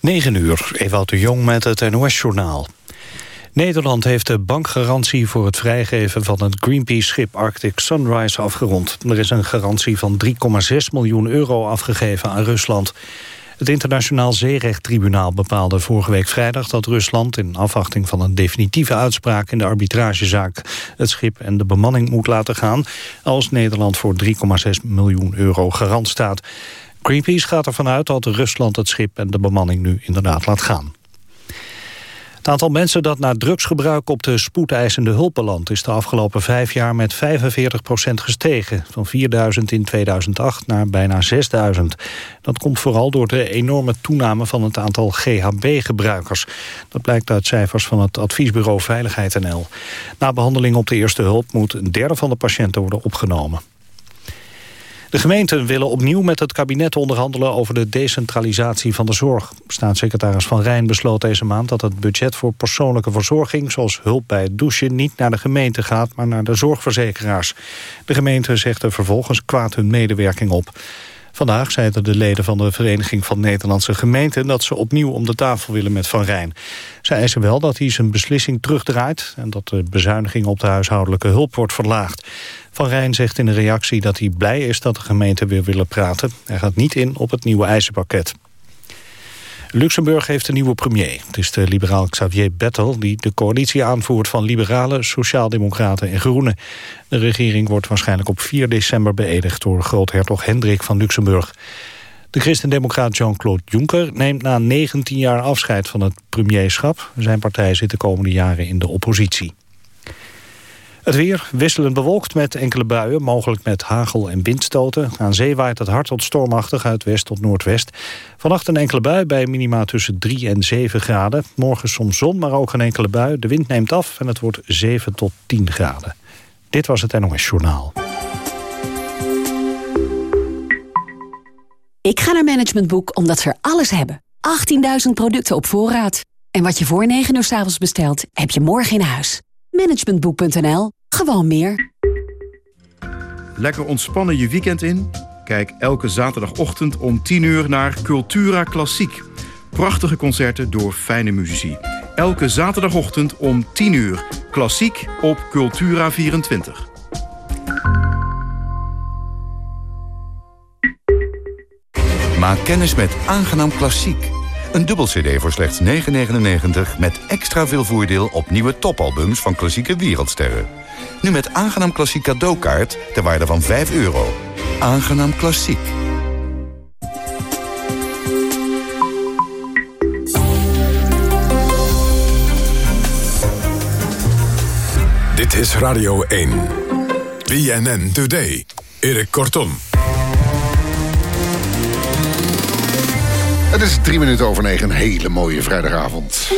9 uur, Ewout de Jong met het NOS-journaal. Nederland heeft de bankgarantie voor het vrijgeven van het Greenpeace-schip Arctic Sunrise afgerond. Er is een garantie van 3,6 miljoen euro afgegeven aan Rusland. Het Internationaal Zeerechttribunaal bepaalde vorige week vrijdag dat Rusland in afwachting van een definitieve uitspraak in de arbitragezaak het schip en de bemanning moet laten gaan als Nederland voor 3,6 miljoen euro garant staat. Greenpeace gaat ervan uit dat Rusland het schip en de bemanning nu inderdaad laat gaan. Het aantal mensen dat na drugsgebruik op de spoedeisende hulp belandt... is de afgelopen vijf jaar met 45% gestegen. Van 4.000 in 2008 naar bijna 6.000. Dat komt vooral door de enorme toename van het aantal GHB-gebruikers. Dat blijkt uit cijfers van het adviesbureau Veiligheid NL. Na behandeling op de eerste hulp moet een derde van de patiënten worden opgenomen. De gemeenten willen opnieuw met het kabinet onderhandelen over de decentralisatie van de zorg. Staatssecretaris Van Rijn besloot deze maand dat het budget voor persoonlijke verzorging, zoals hulp bij het douchen, niet naar de gemeente gaat, maar naar de zorgverzekeraars. De gemeente zegt er vervolgens kwaad hun medewerking op. Vandaag zeiden de leden van de Vereniging van Nederlandse Gemeenten... dat ze opnieuw om de tafel willen met Van Rijn. Ze eisen wel dat hij zijn beslissing terugdraait... en dat de bezuiniging op de huishoudelijke hulp wordt verlaagd. Van Rijn zegt in een reactie dat hij blij is dat de gemeenten weer willen praten. Hij gaat niet in op het nieuwe eisenpakket. Luxemburg heeft een nieuwe premier. Het is de liberaal Xavier Bettel die de coalitie aanvoert van liberalen, sociaaldemocraten en groenen. De regering wordt waarschijnlijk op 4 december beëdigd door groothertog Hendrik van Luxemburg. De christendemocraat Jean-Claude Juncker neemt na 19 jaar afscheid van het premierschap. Zijn partij zit de komende jaren in de oppositie. Het weer wisselend bewolkt met enkele buien, mogelijk met hagel en windstoten. Aan zee waait het hard tot stormachtig uit west tot noordwest. Vannacht een enkele bui bij minima tussen 3 en 7 graden. Morgen soms zon, maar ook een enkele bui. De wind neemt af en het wordt 7 tot 10 graden. Dit was het NOS Journaal. Ik ga naar Management Boek omdat ze er alles hebben. 18.000 producten op voorraad. En wat je voor 9 uur s avonds bestelt, heb je morgen in huis. Managementboek.nl gewoon meer. Lekker ontspannen je weekend in? Kijk elke zaterdagochtend om 10 uur naar Cultura Klassiek. Prachtige concerten door fijne muzici. Elke zaterdagochtend om 10 uur. Klassiek op Cultura 24. Maak kennis met Aangenaam Klassiek. Een dubbel cd voor slechts 9,99 met extra veel voordeel op nieuwe topalbums van klassieke wereldsterren. Nu met Aangenaam Klassiek cadeaukaart ter waarde van 5 euro. Aangenaam Klassiek. Dit is Radio 1. BNN Today. Erik Kortom. Het is drie minuten over negen. Een hele mooie vrijdagavond.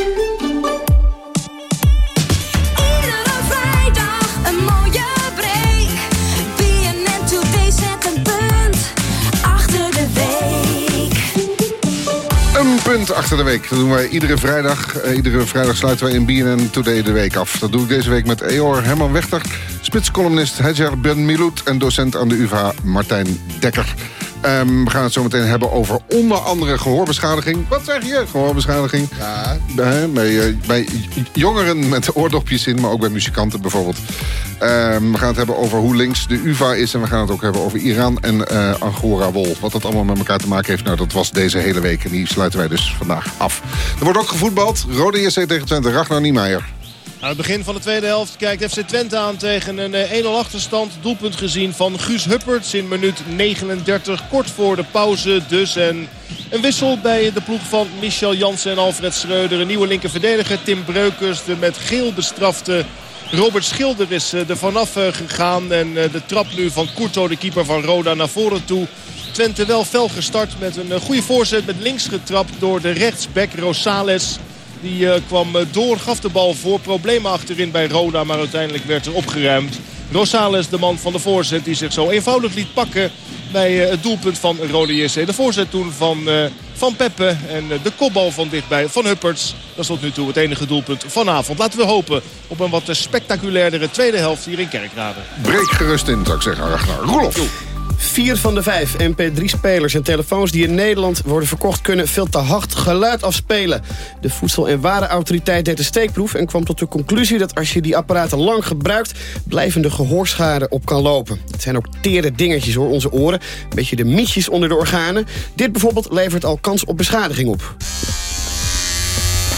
Punt achter de week. Dat doen wij iedere vrijdag. Uh, iedere vrijdag sluiten wij in BNN Today de week af. Dat doe ik deze week met Eor Herman Wechter... spitscolumnist Hedjar Ben Miloud... en docent aan de UvA Martijn Dekker. Um, we gaan het zo meteen hebben over onder andere gehoorbeschadiging. Wat zeg je? Gehoorbeschadiging. Ja. Bij, bij, eh, bij jongeren met oordopjes in, maar ook bij muzikanten bijvoorbeeld. Um, we gaan het hebben over hoe links de UvA is. En we gaan het ook hebben over Iran en uh, Angora-wol. Wat dat allemaal met elkaar te maken heeft, nou dat was deze hele week. En die sluiten wij dus vandaag af. Er wordt ook gevoetbald. Rode JC tegen Twente. Ragnar Niemeyer. Aan het begin van de tweede helft kijkt FC Twente aan tegen een 1-0 eh, achterstand. Doelpunt gezien van Guus Hupperts in minuut 39. Kort voor de pauze dus. En een wissel bij de ploeg van Michel Jansen en Alfred Schreuder. Een nieuwe linkerverdediger Tim Breukers. De met geel bestrafte Robert Schilder is eh, er vanaf eh, gegaan. En de trap nu van Kurto, de keeper van Roda, naar voren toe. Twente wel fel gestart met een goede voorzet met links getrapt door de rechtsback Rosales. Die uh, kwam eh, door, gaf de bal voor. Problemen achterin bij Roda, maar uiteindelijk werd er opgeruimd. Rosales, de man van de voorzet, die zich zo eenvoudig liet pakken bij uh, het doelpunt van Rode JC. De voorzet toen van, van Peppe en de kopbal van dichtbij van Hupperts. Dat is tot nu toe het enige doelpunt vanavond. Laten we hopen op een wat spectaculairdere tweede helft hier in Kerkrade. Breek gerust in, zou ik zeggen, Ragnar. Roelof. Vier van de vijf MP3-spelers en telefoons die in Nederland worden verkocht... kunnen veel te hard geluid afspelen. De Voedsel- en Warenautoriteit deed een steekproef... en kwam tot de conclusie dat als je die apparaten lang gebruikt... blijvende gehoorschade op kan lopen. Het zijn ook tere dingetjes hoor, onze oren. Een beetje de mietjes onder de organen. Dit bijvoorbeeld levert al kans op beschadiging op.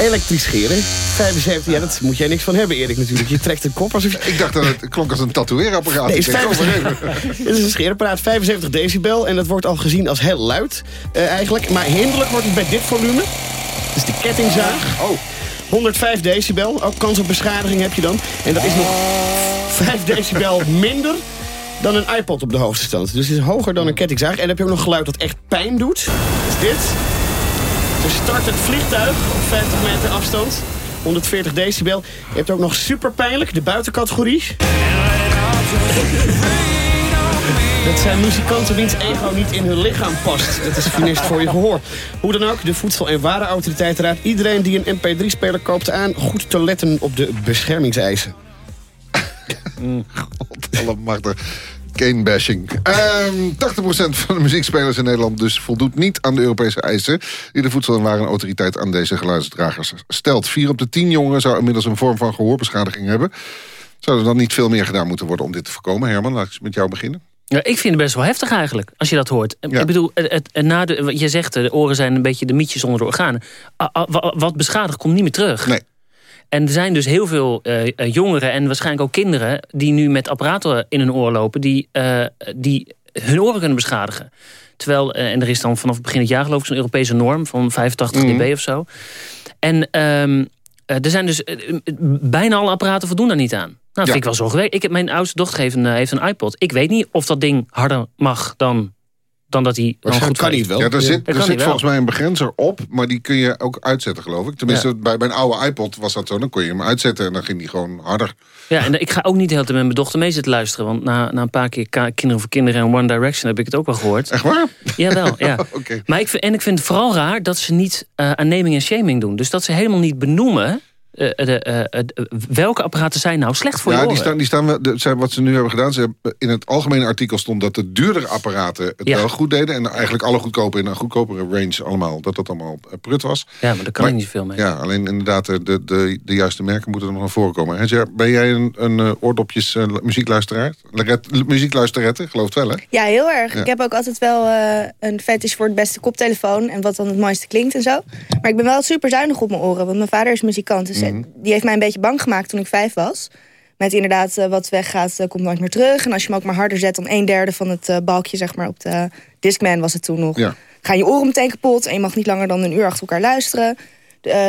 Elektrisch scheren. 75, ja, dat moet jij niks van hebben, Erik, natuurlijk. Je trekt een kop alsof... Ik dacht dat het klonk als een tatoeëerapparaat. Nee, is denk, oh, maar even. 75 Dit is een scheerapparaat, 75 decibel. En dat wordt al gezien als heel luid, eh, eigenlijk. Maar hinderlijk wordt het bij dit volume. Dat is de kettingzaag. Oh, 105 decibel, ook kans op beschadiging heb je dan. En dat is nog 5 decibel minder dan een iPod op de hoogste stand. Dus het is hoger dan een kettingzaag. En dan heb je ook nog geluid dat echt pijn doet. Dat is dit. Dus start het vliegtuig op 50 meter afstand. 140 decibel. Je hebt ook nog super pijnlijk, de buitencategorie. Dat zijn muzikanten wiens ego niet in hun lichaam past. Dat is funest voor je gehoor. Hoe dan ook, de Voedsel- en Warenautoriteit raadt iedereen die een MP3-speler koopt aan... goed te letten op de beschermingseisen. Kane-bashing. Ehm 80% van de muziekspelers in Nederland dus voldoet niet aan de Europese eisen... die de Voedsel- en Warenautoriteit aan deze geluidsdragers stelt. Vier op de tien jongeren zou inmiddels een vorm van gehoorbeschadiging hebben. Zou er dan niet veel meer gedaan moeten worden om dit te voorkomen? Herman, laat ik met jou beginnen. Ja, ik vind het best wel heftig eigenlijk, als je dat hoort. Ja. Ik bedoel, het, na de, je zegt, de oren zijn een beetje de mietjes onder de organen. Wa- Wat beschadigd komt niet meer terug. Nee. En er zijn dus heel veel eh, eh, jongeren en waarschijnlijk ook kinderen... die nu met apparaten in hun oor lopen... die, eh, die hun oren kunnen beschadigen. Terwijl, en er is dan vanaf begin het jaar geloof ik... zo'n Europese norm van 85 Mhm. dB of zo. En ehm, eh, er zijn dus... bijna alle apparaten voldoen daar niet aan. Nou, dat Ja. vind ik wel zo geweest. Ik heb, mijn oudste dochter heeft een, heeft een iPod. Ik weet niet of dat ding harder mag dan, dan dat hij dan goed kan niet wel. Ja, er zit, er zit volgens mij een begrenzer op, maar die kun je ook uitzetten, geloof ik. Tenminste, bij, bij een oude iPod was dat zo. Dan kon je hem uitzetten en dan ging die gewoon harder. Ja, en ik ga ook niet de hele tijd met mijn dochter mee zitten luisteren. Want na, na een paar keer Kinderen voor Kinderen en One Direction heb ik het ook wel gehoord. Echt waar? Jawel, ja. Oké. Maar ik vind, en ik vind het vooral raar dat ze niet eh, aan naming en shaming doen. Dus dat ze helemaal niet benoemen eh, de, eh, eh, welke apparaten zijn nou slecht voor je Ja, oren. die staan, die staan, zijn, wat ze nu hebben gedaan... Ze hebben, in het algemene artikel stond dat de duurdere apparaten het Ja. wel goed deden... en eigenlijk alle goedkope in een goedkopere range allemaal... dat dat allemaal prut was. Ja, maar daar kan Maar- ik niet veel mee. Ja, alleen inderdaad de, de, de, de juiste merken moeten er nog naar voren komen. Ben jij een, een oordopjes muziekluisteraar? Leret- Muziekluisterette, geloof het wel, hè? Ja, heel erg. Ja. Ik heb ook altijd wel eh, een fetish voor het beste koptelefoon... en wat dan het mooiste klinkt en zo. Maar ik ben wel super zuinig op mijn oren, want mijn vader is muzikant. Dus Mhm. die heeft mij een beetje bang gemaakt toen ik vijf was. Met inderdaad, eh, wat weggaat, eh, komt nooit meer terug. En als je hem ook maar harder zet dan een derde van het eh, balkje... zeg maar op de Discman was het toen nog... Ja. gaan je oren meteen kapot... en je mag niet langer dan een uur achter elkaar luisteren...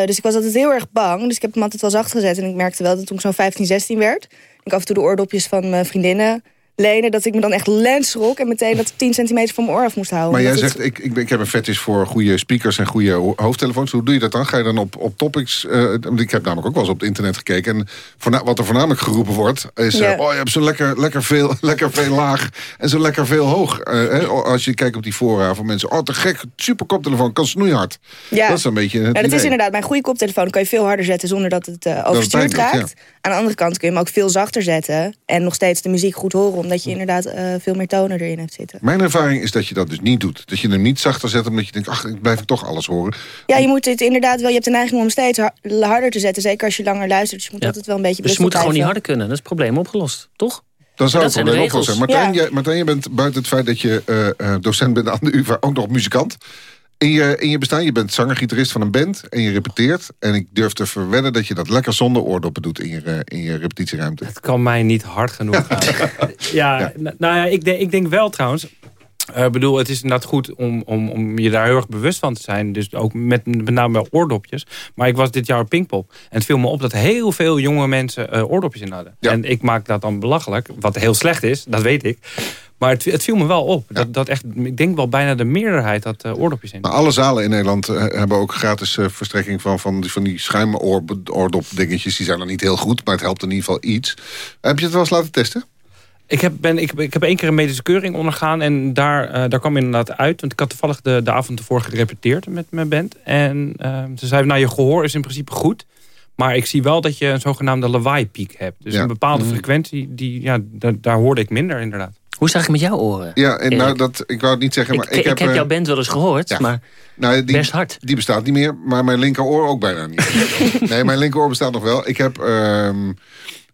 Dus ik was altijd heel erg bang. Dus ik heb hem altijd wel zacht gezet. En ik merkte wel dat toen ik zo'n 15, 16 werd... ik af en toe de oordopjes van mijn vriendinnen lenen... dat ik me dan echt lens schrok... en meteen dat 10 centimeter van mijn oor af moest houden. Maar jij zegt, het- ik, ik, ik heb een fetish voor goede speakers en goede ho- hoofdtelefoons. Hoe doe je dat dan? Ga je dan op, op topics... eh, ik heb namelijk ook wel eens op het internet gekeken. En voorna- wat er voornamelijk geroepen wordt... is, Ja. eh, oh, je hebt zo lekker, lekker, veel, lekker veel laag en zo lekker veel hoog. Eh, hè, als je kijkt op die fora van mensen... oh, te gek, super koptelefoon, kan snoeihard. Ja. Dat is een beetje het Ja, dat is inderdaad. Mijn goede koptelefoon kan je veel harder zetten zonder dat het overstuurd ja. raakt. Aan de andere kant kun je hem ook veel zachter zetten. En nog steeds de muziek goed horen. Omdat je inderdaad eh, veel meer tonen erin hebt zitten. Mijn ervaring is dat je dat dus niet doet. Dat je hem niet zachter zet omdat je denkt... ach, ik blijf toch alles horen. Ja, je moet het inderdaad wel. Je hebt de neiging om hem steeds har- harder te zetten. Zeker als je langer luistert. Dus je moet Ja. altijd wel een beetje Dus bewust moeten gewoon niet harder kunnen. Dat is het probleem opgelost, toch? Dan zou het probleem opgelost zijn. Martijn, Ja. jij, Martijn, je bent buiten het feit dat je eh, eh, docent bent aan de UvA... ook nog muzikant. In je, in je bestaan, je bent zanger, gitarist van een band en je repeteert. En ik durf te verwedden dat je dat lekker zonder oordoppen doet in je, eh, in je repetitieruimte. Het kan mij niet hard genoeg gaan. ja, nou ja, ik denk, ik denk wel trouwens. Ik bedoel, het is inderdaad goed om, om, om je daar heel erg bewust van te zijn. Dus ook met, met name oordopjes. Maar ik was dit jaar op Pinkpop. En het viel me op dat heel veel jonge mensen eh, oordopjes in hadden. Ja. En ik maak dat dan belachelijk. Wat heel slecht is, dat weet ik. Maar het, het viel me wel op. Dat, dat echt, ik denk wel bijna de meerderheid dat eh, oordopjes in. Maar alle zalen in Nederland eh, hebben ook gratis eh, verstrekking van, van, die- van die schuimoordop dingetjes. Die zijn dan niet heel goed, maar het helpt in ieder geval iets. Heb je het wel eens laten testen? Ik heb, ben, ik, ik heb één keer een medische keuring ondergaan. En daar, daar kwam inderdaad uit. Want ik had toevallig de, de avond ervoor gerepeteerd met mijn band. En eh, ze zeiden, nou je gehoor is in principe goed. Maar ik zie wel dat je een zogenaamde lawaai-piek hebt. Dus Ja. een bepaalde frequentie, die, ja, daar, daar hoorde ik minder inderdaad. Hoe het eigenlijk met jouw oren? Ja, en nou, dat, ik wou het niet zeggen, maar ik, ik, heb... ik heb eh, jouw band wel eens gehoord, maar nou, die, best hard. Die bestaat niet meer, maar mijn linkeroor ook bijna niet. nee, mijn linkeroor bestaat nog wel. Ik heb ehm,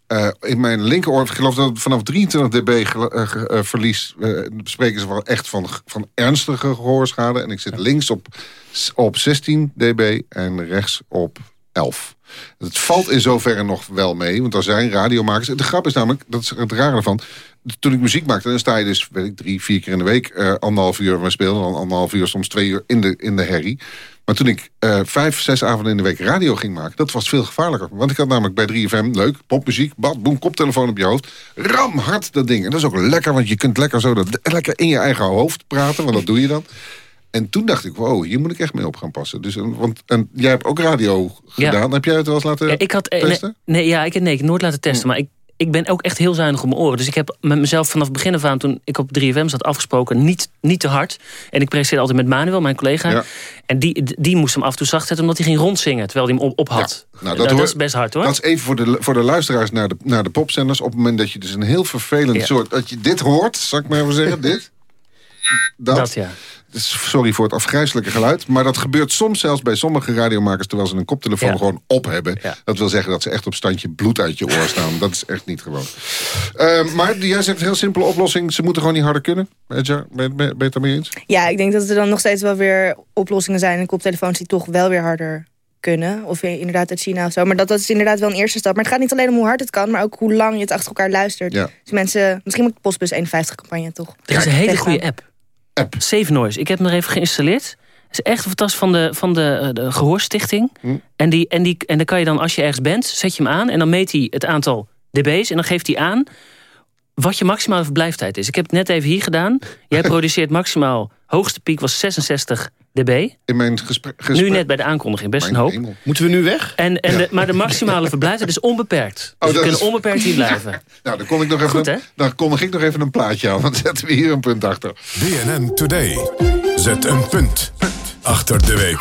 eh, in mijn linkeroor, ik geloof dat vanaf 23 dB ge- eh, verlies... spreken ze wel echt van, van ernstige gehoorschade. En ik zit links op, op 16 dB en rechts op 11. Het valt in zoverre nog wel mee, want er zijn radiomakers. De grap is namelijk, dat is het rare ervan... Toen ik muziek maakte, dan sta je dus weet ik, drie, vier keer in de week... eh, anderhalf uur, we speelden dan anderhalf uur, soms twee uur in de, in de herrie. Maar toen ik eh, vijf, zes avonden in de week radio ging maken... dat was veel gevaarlijker. Want ik had namelijk bij 3FM, leuk, popmuziek... bad, boem, koptelefoon op je hoofd. Ram, hard dat ding. En dat is ook lekker, want je kunt lekker zo dat, lekker in je eigen hoofd praten. Want dat doe je dan. En toen dacht ik, wow, hier moet ik echt mee op gaan passen. Dus, en- want, en jij hebt ook radio Ja. gedaan. Heb jij het wel eens laten Ja, ik had, eh, testen? nee, nee, ja, ik, nee, ik nooit laten testen. Maar ik, ik ben ook echt heel zuinig op mijn oren. Dus ik heb met mezelf vanaf het begin af aan, toen ik op 3FM zat, afgesproken... niet, niet te hard. En ik presenteerde altijd met Manuel, mijn collega. Ja. En die, die moest hem af en toe zacht zetten... omdat hij ging rondzingen, terwijl hij hem op, op had. Nou, dat, hoor- is best hard, hoor. Dat is even voor de, voor de luisteraars naar de, naar de popzenders. Op het moment dat je dus een heel vervelend Ja. soort... dat je dit hoort, zal ik maar even zeggen, dit. Dat. Dat, ja. Dus Sorry voor het afgrijzelijke geluid. Maar dat gebeurt soms zelfs bij sommige radiomakers... terwijl ze een koptelefoon Ja. gewoon op hebben. Ja. Dat wil zeggen dat ze echt op standje bloed uit je oor staan. dat is echt niet gewoon. Eh, maar jij zegt een heel simpele oplossing. Ze moeten gewoon niet harder kunnen. Edja, ben je ben je het daarmee eens? Ja, ik denk dat er dan nog steeds wel weer oplossingen zijn... en koptelefoons die toch wel weer harder kunnen. Of inderdaad uit China of zo. Maar dat, dat is inderdaad wel een eerste stap. Maar het gaat niet alleen om hoe hard het kan... maar ook hoe lang je het achter elkaar luistert. Ja. Dus mensen... Misschien moet de Postbus 51 campagne toch... Er is een hele goede app. App. Safe Noise. Ik heb hem er even geïnstalleerd. Het is echt fantastisch van de, van de, eh, de Gehoorstichting. Hm. En, die, en, die, en dan kan je dan, als je ergens bent, zet je hem aan... en dan meet hij het aantal dB's en dan geeft hij aan... wat je maximale verblijftijd is. Ik heb het net even hier gedaan. Jij produceert maximaal... hoogste piek was 66 dB. In mijn gesprek... Nu net bij de aankondiging, best een hoop. hemel. Moeten we nu weg? En, en de, maar de maximale verblijftijd is onbeperkt. Dus Oh, we dat kunnen is- onbeperkt hier blijven. Nou, dan kon ik nog even, Goed, dan kondig ik nog even een plaatje aan. Want dan zetten we hier een punt achter. BNN Today. Zet een punt achter de week.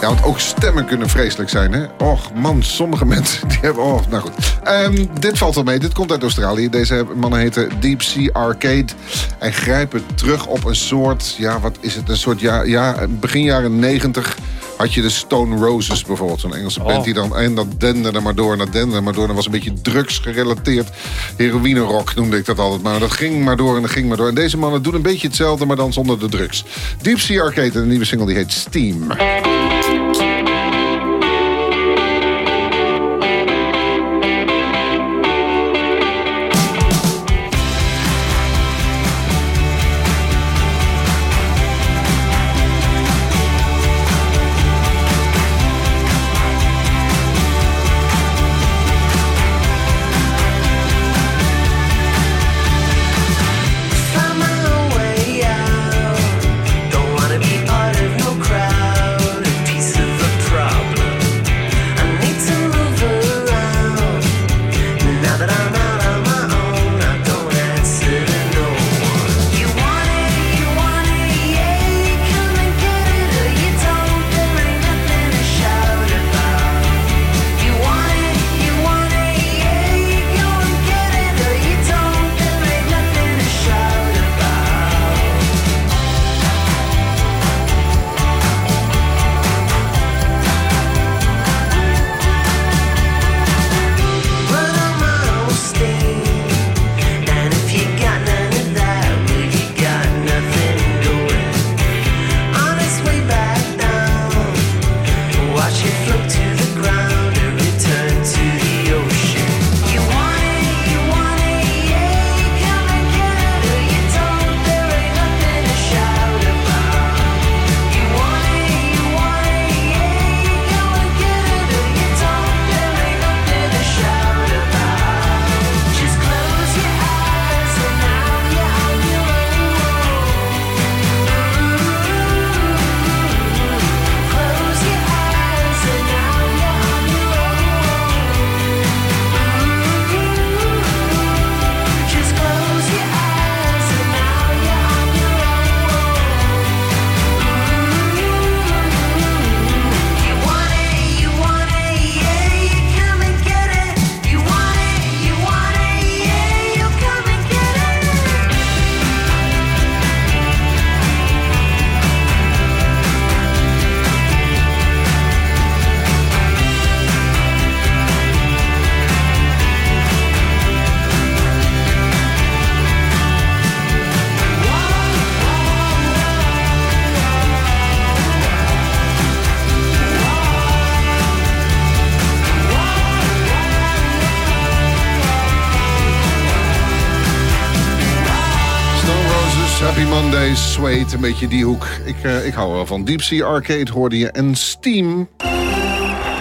Ja, want ook stemmen kunnen vreselijk zijn, hè? Och, man, sommige mensen die hebben... Oh, nou goed. Ehm, dit valt wel mee. Dit komt uit Australië. Deze mannen heten Deep Sea Arcade. En grijpen terug op een soort... Ja, wat is het? Een soort... Ja, ja begin jaren negentig had je de Stone Roses bijvoorbeeld. Zo'n Engelse band die dan... En dat dende er maar door en dat dende er maar door. Dat was een beetje drugs gerelateerd. Heroïne rock noemde ik dat altijd. Maar dat ging maar door en dat ging maar door. En deze mannen doen een beetje hetzelfde, maar dan zonder de drugs. Deep Sea Arcade en een nieuwe single die heet Steam. Suede, een beetje die hoek. Ik, uh, ik hou wel van Deep Sea Arcade, hoorde je. En Steam.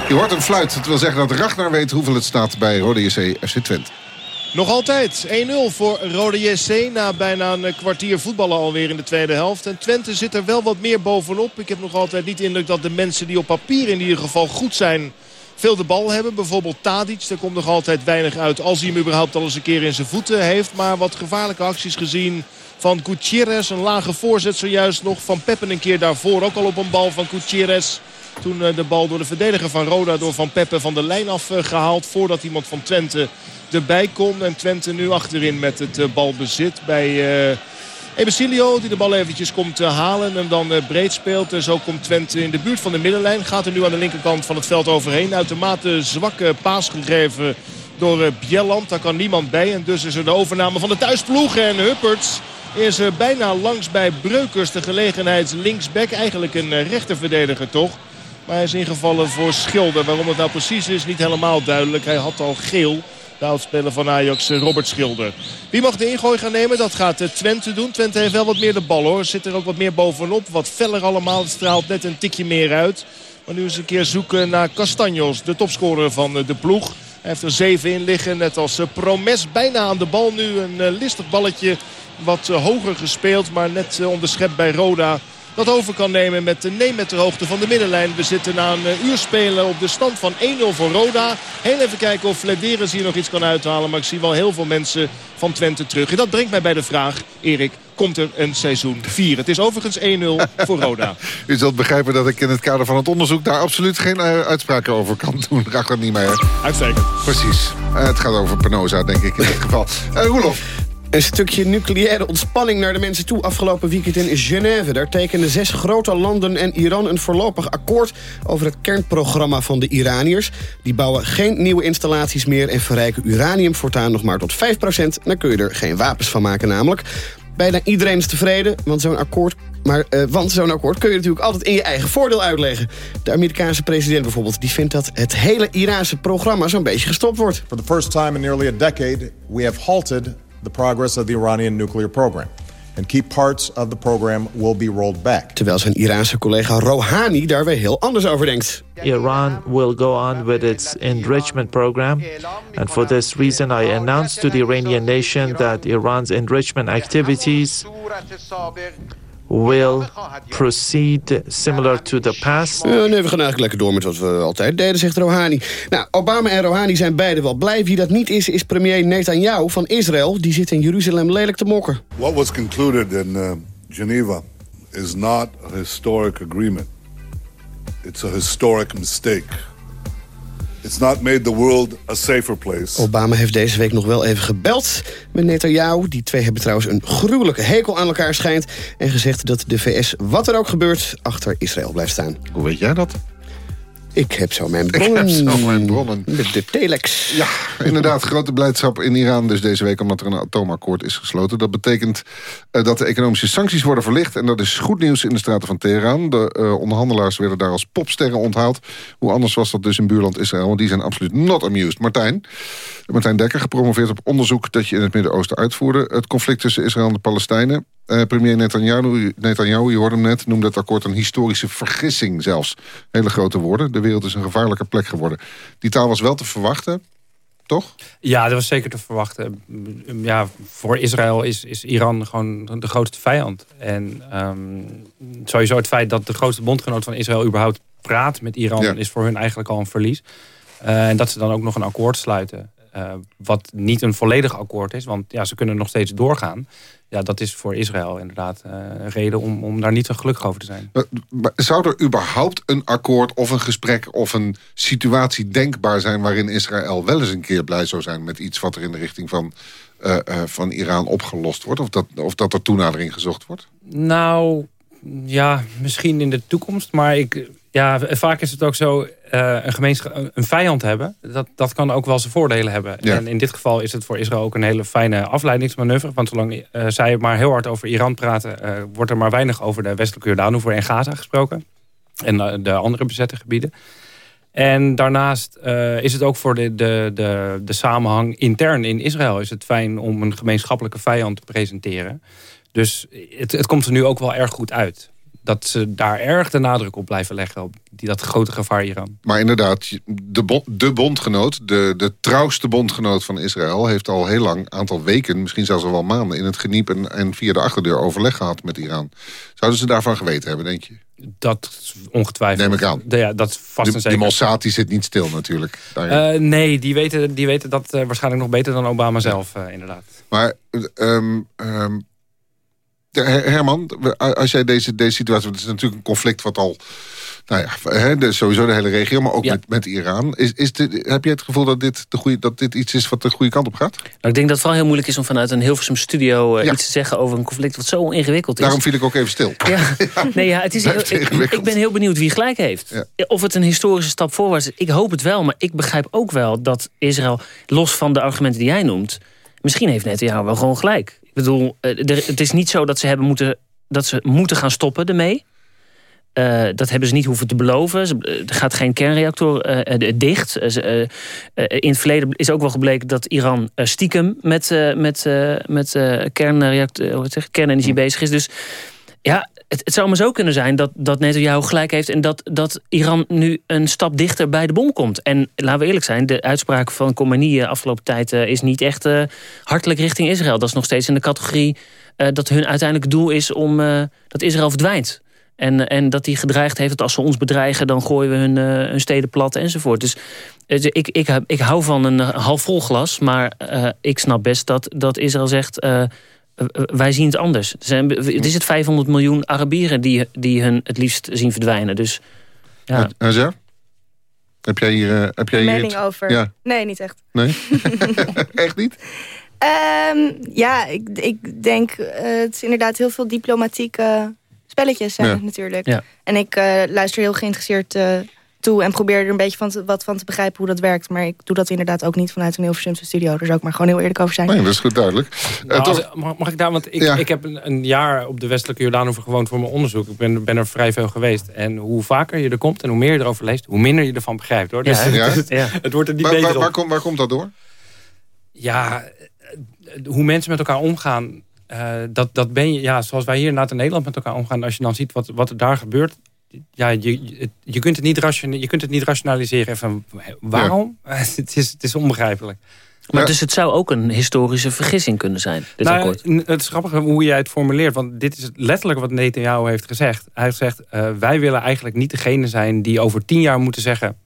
Je hoort een fluit. Dat wil zeggen dat Ragnar weet hoeveel het staat bij Rode JC FC Twente. Nog altijd 1-0 voor Rode JC. Na bijna een kwartier voetballen alweer in de tweede helft. En Twente zit er wel wat meer bovenop. Ik heb nog altijd niet de indruk dat de mensen die op papier in ieder geval goed zijn... veel de bal hebben. Bijvoorbeeld Tadic. Er komt nog altijd weinig uit als hij hem überhaupt al eens een keer in zijn voeten heeft. Maar wat gevaarlijke acties gezien van Gutierrez. Een lage voorzet zojuist nog. Van Peppen een keer daarvoor ook al op een bal van Gutierrez. Toen eh, de bal door de verdediger van Roda door Van Peppen van de lijn afgehaald. Voordat iemand van Twente erbij kon. En Twente nu achterin met het eh, balbezit bij... Uh, Ebesilio die de bal eventjes komt halen en dan breed speelt. Zo komt Twente in de buurt van de middenlijn. Gaat er nu aan de linkerkant van het veld overheen. Uitermate zwakke paas gegeven door Bjelland. Daar kan niemand bij. En dus is er de overname van de thuisploeg. En Hupperts is bijna langs bij Breukers. De gelegenheids linksback. Eigenlijk een rechterverdediger toch. Maar hij is ingevallen voor Schilder. Waarom het nou precies is, niet helemaal duidelijk. Hij had al geel. De oudspeler van Ajax, eh, Robert Schilder. Wie mag de ingooi gaan nemen? Dat gaat eh, Twente doen. Twente heeft wel wat meer de bal hoor. Zit er ook wat meer bovenop. Wat feller allemaal. Het straalt net een tikje meer uit. Maar nu eens een keer zoeken naar Castanjos. De topscorer van eh, de ploeg. Hij heeft er zeven in liggen. Net als Promes. Bijna aan de bal nu. Een listig balletje. Wat hoger gespeeld. Maar net onderschept bij Roda dat over kan nemen met de neem met de hoogte van de middenlijn. We zitten na een eh, uur spelen op de stand van 1-0 voor Roda. Heel even kijken of Flederis hier nog iets kan uithalen. Maar ik zie wel heel veel mensen van Twente terug. En dat brengt mij bij de vraag, Erik, komt er een seizoen 4. Het is overigens 1-0 voor Roda. U zult begrijpen dat ik in het kader van het onderzoek... daar absoluut geen uitspraken over kan doen. Raak dat niet meer. Uitstekend. Precies. Uh, het gaat over Penosa, denk ik in dit geval. Uh, Roelof. Een stukje nucleaire ontspanning naar de mensen toe afgelopen weekend in Genève. Daar tekenden zes grote landen en Iran een voorlopig akkoord... over het kernprogramma van de Iraniërs. Die bouwen geen nieuwe installaties meer... en verrijken uranium voortaan nog maar tot 5% Dan kun je er geen wapens van maken namelijk. Bijna iedereen is tevreden, want zo'n akkoord maar, uh, want zo'n akkoord kun je natuurlijk altijd in je eigen voordeel uitleggen. De Amerikaanse president bijvoorbeeld, die vindt dat het hele Iraanse programma zo'n beetje gestopt wordt. For the first time in nearly a decade, we have halted the progress of the Iranian nuclear program. And key parts of the program will be rolled back. Terwijl zijn Iraanse collega Rouhani daar weer heel anders over denkt. Iran will go on with its enrichment program. And for this reason I announced to the Iranian nation that Iran's enrichment activities will proceed similar to the past. Ja, nee, we gaan eigenlijk lekker door met wat we altijd deden, zegt Rouhani. Nou, Obama en Rouhani zijn beide wel blij. Wie dat niet is, is premier Netanyahu van Israël. Die zit in Jeruzalem lelijk te mokken. What was concluded in uh, Geneva is not a historic agreement. It's a historic mistake. It's not made the world a safer place. Obama heeft deze week nog wel even gebeld met Netanyahu. Die twee hebben trouwens een gruwelijke hekel aan elkaar schijnt. En gezegd dat de VS, wat er ook gebeurt, achter Israël blijft staan. Hoe weet jij dat? Ik heb zo mijn bronnen. Ik heb zo mijn bronnen. Met de telex. Ja, inderdaad. Grote blijdschap in Iran dus deze week... omdat er een atoomakkoord is gesloten. Dat betekent uh, dat de economische sancties worden verlicht. En dat is goed nieuws in de straten van Teheran. De uh, onderhandelaars werden daar als popsterren onthaald. Hoe anders was dat dus in buurland Israël? Want die zijn absoluut not amused. Martijn, Martijn Dekker, gepromoveerd op onderzoek... dat je in het Midden-Oosten uitvoerde. Het conflict tussen Israël en de Palestijnen. Uh, premier Netanyahu, Netanyahu, je hoorde hem net, noemde het akkoord een historische vergissing zelfs. Hele grote woorden. De wereld is een gevaarlijke plek geworden. Die taal was wel te verwachten, toch? Ja, dat was zeker te verwachten. Ja, voor Israël is, is Iran gewoon de grootste vijand. En um, sowieso het feit dat de grootste bondgenoot van Israël überhaupt praat met Iran... Ja. is voor hun eigenlijk al een verlies. Uh, en dat ze dan ook nog een akkoord sluiten. Uh, wat niet een volledig akkoord is, want ja, ze kunnen nog steeds doorgaan ja, dat is voor Israël inderdaad uh, een reden om, om daar niet zo gelukkig over te zijn. Zou er überhaupt een akkoord of een gesprek of een situatie denkbaar zijn... waarin Israël wel eens een keer blij zou zijn met iets wat er in de richting van, uh, van Iran opgelost wordt? Of dat, of dat er toenadering gezocht wordt? Nou, ja, misschien in de toekomst. Maar ik, ja, vaak is het ook zo, uh, een, gemeenschap, een vijand hebben, dat, dat kan ook wel zijn voordelen hebben. En in dit geval is het voor Israël ook een hele fijne afleidingsmanoeuvre. Want zolang uh, zij maar heel hard over Iran praten, uh, wordt er maar weinig over de westelijke Jordaanoever en Gaza gesproken. En de andere bezette gebieden. En daarnaast is het ook voor de, de, de, de samenhang intern in Israël... is het fijn om een gemeenschappelijke vijand te presenteren. Dus het, het komt er nu ook wel erg goed uit dat ze daar erg de nadruk op blijven leggen. Op die, dat grote gevaar Iran. Maar inderdaad, de, bond, de bondgenoot, de, de trouwste bondgenoot van Israël... heeft al heel lang, aantal weken, misschien zelfs al wel maanden... in het geniep en, en via de achterdeur overleg gehad met Iran. Zouden ze daarvan geweten hebben, denk je? Dat ongetwijfeld. Neem ik aan. ja, dat vast en zeker. Die Mossad die zit niet stil natuurlijk. Uh, nee, die weten, die weten dat uh, waarschijnlijk nog beter dan Obama zelf, uh, inderdaad. Maar um, um, Herman, als jij deze, deze situatie... Het is natuurlijk een conflict wat al... Nou ja, sowieso de hele regio, maar ook met, met Iran. Is, is dit, heb je het gevoel dat dit, de goede, dat dit iets is wat de goede kant op gaat? Nou, ik denk dat het vooral heel moeilijk is om vanuit een Hilversum studio... Uh, iets te zeggen over een conflict wat zo ingewikkeld is. Daarom viel ik ook even stil. Ja, nee, ja, het is heel, ik, ik, ben heel benieuwd wie gelijk heeft. Of het een historische stap voorwaarts is. Ik hoop het wel, maar ik begrijp ook wel dat Israël... los van de argumenten die jij noemt... misschien heeft Netanyahu wel gewoon gelijk. Ik bedoel, eh, het is niet zo dat ze, hebben moeten, dat ze moeten gaan stoppen ermee. Uh, dat hebben ze niet hoeven te beloven. Er gaat geen kernreactor uh, dicht. Uh, in het verleden is ook wel gebleken dat Iran stiekem met, met, met kernenergie bezig is. Dus ja, het, zou maar zo kunnen zijn dat, dat Netanyahu gelijk heeft... en dat, dat Iran nu een stap dichter bij de bom komt. En laten we eerlijk zijn, de uitspraak van Khomeini afgelopen tijd... Uh, is niet echt uh, hartelijk richting Israël. Dat is nog steeds in de categorie dat hun uiteindelijk doel is... om dat Israël verdwijnt. En, en dat hij gedreigd heeft dat als ze ons bedreigen... dan gooien we hun, steden plat enzovoort. Dus ik, ik, ik hou van een half vol glas... maar ik snap best dat, dat Israël zegt eh, eh, wij zien het anders. Het is het 500 miljoen Arabieren die, die hun het liefst zien verdwijnen. Dus, ja. En, Heb jij hier... Uh, heb jij hier mening over? Ja. Nee, niet echt. Nee? echt niet? Um, ja, ik, ik denk... Uh, het is inderdaad heel veel diplomatieke spelletjes zijn ja. natuurlijk. Ja. En ik uh, luister heel geïnteresseerd toe en probeer er een beetje van wat van te begrijpen hoe dat werkt. Maar ik doe dat inderdaad ook niet vanuit een Hilversumse studio. Daar zou ik maar gewoon heel eerlijk over zijn. Nee, dat is goed duidelijk. Nou, uh, toch... mag, mag, ik daar, want ik, ik heb een, een, jaar op de westelijke Jordaanover gewoond voor mijn onderzoek. Ik ben, ben er vrij veel geweest. En hoe vaker je er komt en hoe meer je erover leest, hoe minder je ervan begrijpt. Hoor. Dus ja, het, ja. het, wordt er niet waar, beter waar, waar, komt, waar komt dat door? Ja, hoe mensen met elkaar omgaan. Uh, dat, dat ben je, ja, zoals wij hier in Nederland met elkaar omgaan. Als je dan ziet wat, wat er daar gebeurt ja, je, je, kunt het niet je kunt het niet rationaliseren. Van, waarom? het, is, het is onbegrijpelijk. Maar dus het zou ook een historische vergissing kunnen zijn, dit nou, akkoord. Het is grappig hoe jij het formuleert. Want dit is letterlijk wat Netanyahu heeft gezegd. Hij heeft gezegd, uh, wij willen eigenlijk niet degene zijn... die over tien jaar moeten zeggen...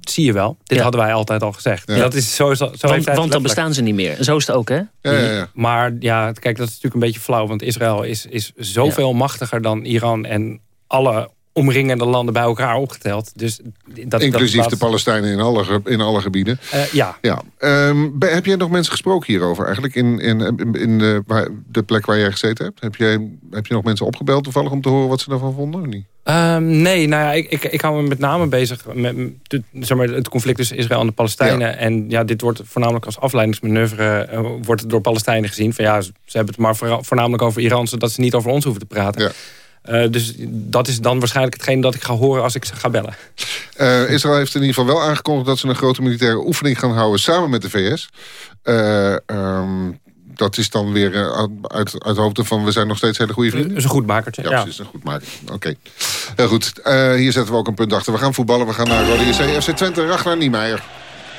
zie je wel, dit hadden wij altijd al gezegd. Dat is zo, zo want, want dan bestaan ze niet meer. Zo is het ook, hè? Ja, maar ja, kijk, dat is natuurlijk een beetje flauw. Want Israël is, is zoveel machtiger dan Iran... en alle omringende landen bij elkaar opgeteld. Dus dat, Inclusief de Palestijnen in alle, in alle gebieden. Uh, ja. ja. Um, heb jij nog mensen gesproken hierover eigenlijk? In, in, in de, waar, de plek waar jij gezeten hebt? Heb, jij, heb je nog mensen opgebeld toevallig om te horen wat ze daarvan vonden? Of niet? Um, nee, nou ja, ik, ik, ik hou me met name bezig met zeg maar, het conflict tussen Israël en de Palestijnen. En ja, dit wordt voornamelijk als afleidingsmanoeuvre uh, wordt het door Palestijnen gezien. Van ja, ze, ze hebben het maar voornamelijk over Iran, zodat ze niet over ons hoeven te praten. Ja. Uh, dus dat is dan waarschijnlijk hetgeen dat ik ga horen als ik ze ga bellen. Uh, Israël heeft in ieder geval wel aangekondigd... dat ze een grote militaire oefening gaan houden samen met de VS. Uh, eh, um, dat is dan weer uit, uit hoofden van... we zijn nog steeds hele goede vrienden? Dat is een goed makertje. Ja, ja. precies, een goed maker. Oké. Okay. Heel goed, hier zetten we ook een punt achter. We gaan voetballen, we gaan naar Rode JC. FC Twente, Ragnar Niemeyer.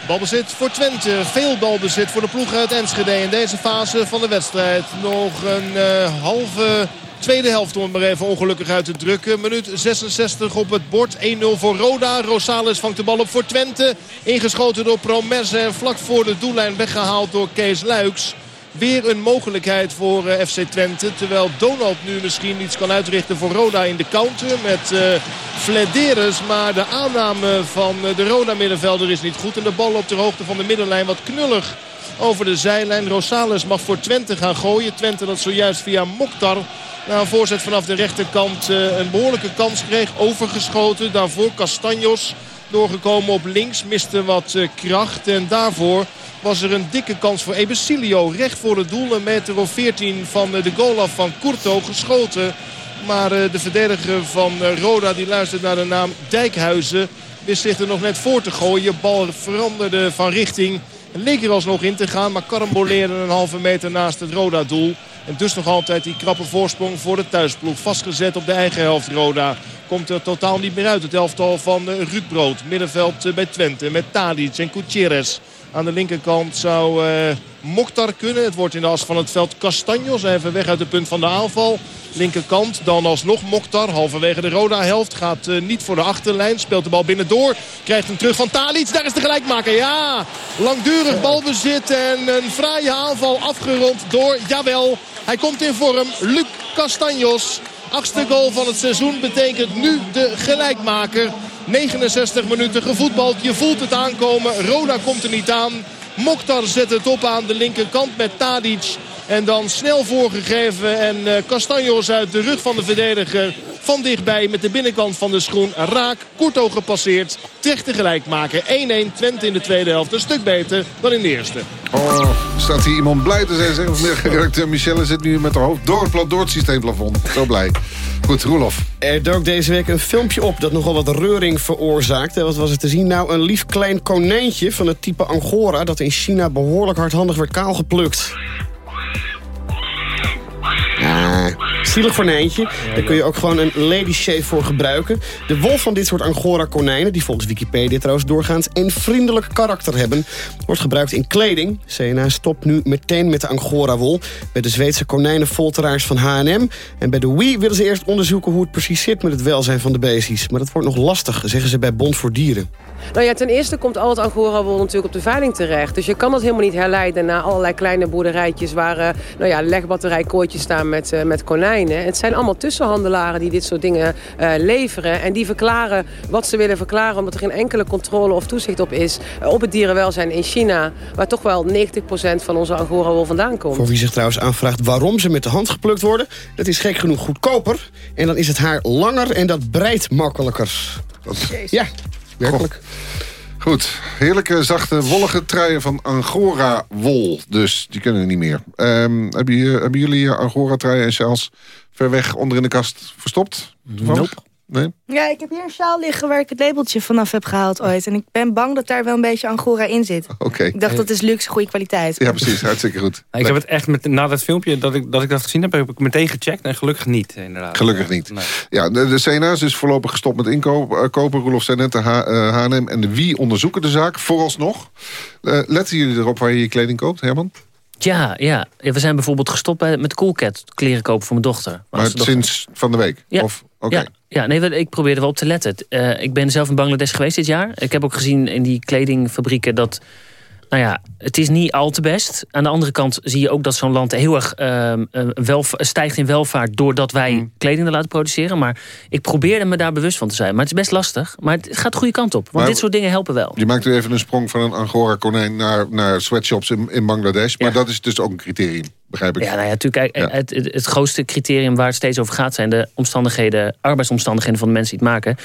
Balbezit voor Twente. Veel balbezit voor de ploeg uit Enschede in deze fase van de wedstrijd. Nog een uh, halve Tweede helft om het maar even ongelukkig uit te drukken. Minuut 66 op het bord. 1-0 voor Roda. Rosales vangt de bal op voor Twente. Ingeschoten door Promesse. En vlak voor de doellijn weggehaald door Kees Luiks. Weer een mogelijkheid voor eh, FC Twente. Terwijl Donald nu misschien iets kan uitrichten voor Roda in de counter. Met uh, Flederes. Maar de aanname van uh, de Roda middenvelder is niet goed. En de bal op de hoogte van de middenlijn wat knullig over de zijlijn. Rosales mag voor Twente gaan gooien. Twente dat zojuist via Mokhtar na een voorzet vanaf de rechterkant uh, een behoorlijke kans kreeg. Overgeschoten. Daarvoor Castanjos doorgekomen op links. Miste wat uh, kracht. En daarvoor was er een dikke kans voor Ebesilio. Recht voor het doel. Een meter of 14 van uh, de goal af van Curto geschoten. Maar de verdediger van Roda die luistert naar de naam Dijkhuizen. Wist zich er nog net voor te gooien. Bal veranderde van richting En leek er alsnog in te gaan, maar karamboleerde een halve meter naast het Roda-doel. En dus nog altijd die krappe voorsprong voor de thuisploeg. Vastgezet op de eigen helft Roda. Komt er totaal niet meer uit. Het elftal van uh, Ruud Brood. Middenveld uh, bij Twente met Tadic en Gutierrez. Aan de linkerkant zou uh, Mokhtar kunnen. Het wordt in de as van het veld Castanjos. Even weg uit de punt van de aanval. Linkerkant, dan alsnog Mokhtar. Halverwege de Roda-helft. Gaat uh, niet voor de achterlijn. Speelt de bal binnendoor. Krijgt hem terug van Talic. Daar is de gelijkmaker. Ja, langdurig balbezit. En een fraaie aanval afgerond door, jawel, hij komt in vorm. Luc Castanjos. Achtste goal van het seizoen betekent nu de gelijkmaker. 69 minuten gevoetbald. Je voelt het aankomen. Roda komt er niet aan. Mokhtar zet het op aan de linkerkant met Tadic. En dan snel voorgegeven. En uh, Castanjos uit de rug van de verdediger. Van dichtbij met de binnenkant van de schoen. Raak, Kurto gepasseerd. Terecht tegelijk maken. 1-1 Twente in de tweede helft. Een stuk beter dan in de eerste. Oh, staat hier iemand blij te zijn. Zeg, Michelle zit nu met haar hoofd door het, door het systeemplafond. Zo blij. Goed, Roelof. Er dook deze week een filmpje op dat nogal wat reuring veroorzaakte. Wat was het te zien? Nou, een lief klein konijntje van het type Angora... dat in China behoorlijk hardhandig werd kaalgeplukt. Ja, zielig konijntje. Daar kun je ook gewoon een lady shave voor gebruiken. De wol van dit soort Angora konijnen, die volgens Wikipedia trouwens doorgaans een vriendelijk karakter hebben, wordt gebruikt in kleding. CNA stopt nu meteen met de Angora wol. Bij de Zweedse konijnenfolteraars van H&M. En bij de Wii willen ze eerst onderzoeken hoe het precies zit met het welzijn van de beestjes. Maar dat wordt nog lastig, zeggen ze bij Bond voor Dieren. Nou ja, ten eerste komt al het Angora-wol natuurlijk op de veiling terecht. Dus je kan dat helemaal niet herleiden naar allerlei kleine boerderijtjes... waar uh, nou ja, legbatterijkooitjes staan met, uh, met konijnen. Het zijn allemaal tussenhandelaren die dit soort dingen uh, leveren. En die verklaren wat ze willen verklaren... omdat er geen enkele controle of toezicht op is... op het dierenwelzijn in China... waar toch wel 90% van onze Angora-wol vandaan komt. Voor wie zich trouwens aanvraagt waarom ze met de hand geplukt worden... dat is gek genoeg goedkoper. En dan is het haar langer en dat breidt makkelijker. Ja, werkelijk. Goed, heerlijke, zachte, wollige truien van Angora-wol. Dus die kunnen niet meer. Um, hebben, je, hebben jullie Angora-truien en sjaals ver weg onder in de kast verstopt? Nope. Nee? Ja, ik heb hier een sjaal liggen waar ik het labeltje vanaf heb gehaald ooit. En ik ben bang dat daar wel een beetje Angora in zit. Oké. Okay. Ik dacht, dat is luxe, goede kwaliteit. Ja, precies. Hartstikke goed. ik heb het echt, met, na dat filmpje dat ik, dat ik dat gezien heb, heb ik meteen gecheckt. En gelukkig niet, inderdaad. Gelukkig niet. Nee. Ja, de, de CNA is dus voorlopig gestopt met inkopen. Uh, Roelof zei net, de H&M en de Wie onderzoeken de zaak, vooralsnog. Uh, letten jullie erop waar je je kleding koopt, Herman? Ja, ja, we zijn bijvoorbeeld gestopt bij, met Coolcat kleren kopen voor mijn dochter. Maar, maar sinds van de week? Ja, of, okay. ja, ja nee, ik probeerde wel op te letten. Uh, ik ben zelf in Bangladesh geweest dit jaar. Ik heb ook gezien in die kledingfabrieken dat... Nou ja, het is niet al te best. Aan de andere kant zie je ook dat zo'n land heel erg uh, wel, stijgt in welvaart... doordat wij mm. kleding er laten produceren. Maar ik probeerde me daar bewust van te zijn. Maar het is best lastig. Maar het gaat de goede kant op. Want maar, dit soort dingen helpen wel. Je maakt nu even een sprong van een Angora-konijn naar, naar sweatshops in, in Bangladesh. Maar ja. dat is dus ook een criterium. Begrijp ik. Ja, nou ja, natuurlijk. Ja. Het, het, het, grootste criterium waar het steeds over gaat... zijn de omstandigheden, arbeidsomstandigheden van de mensen die het maken.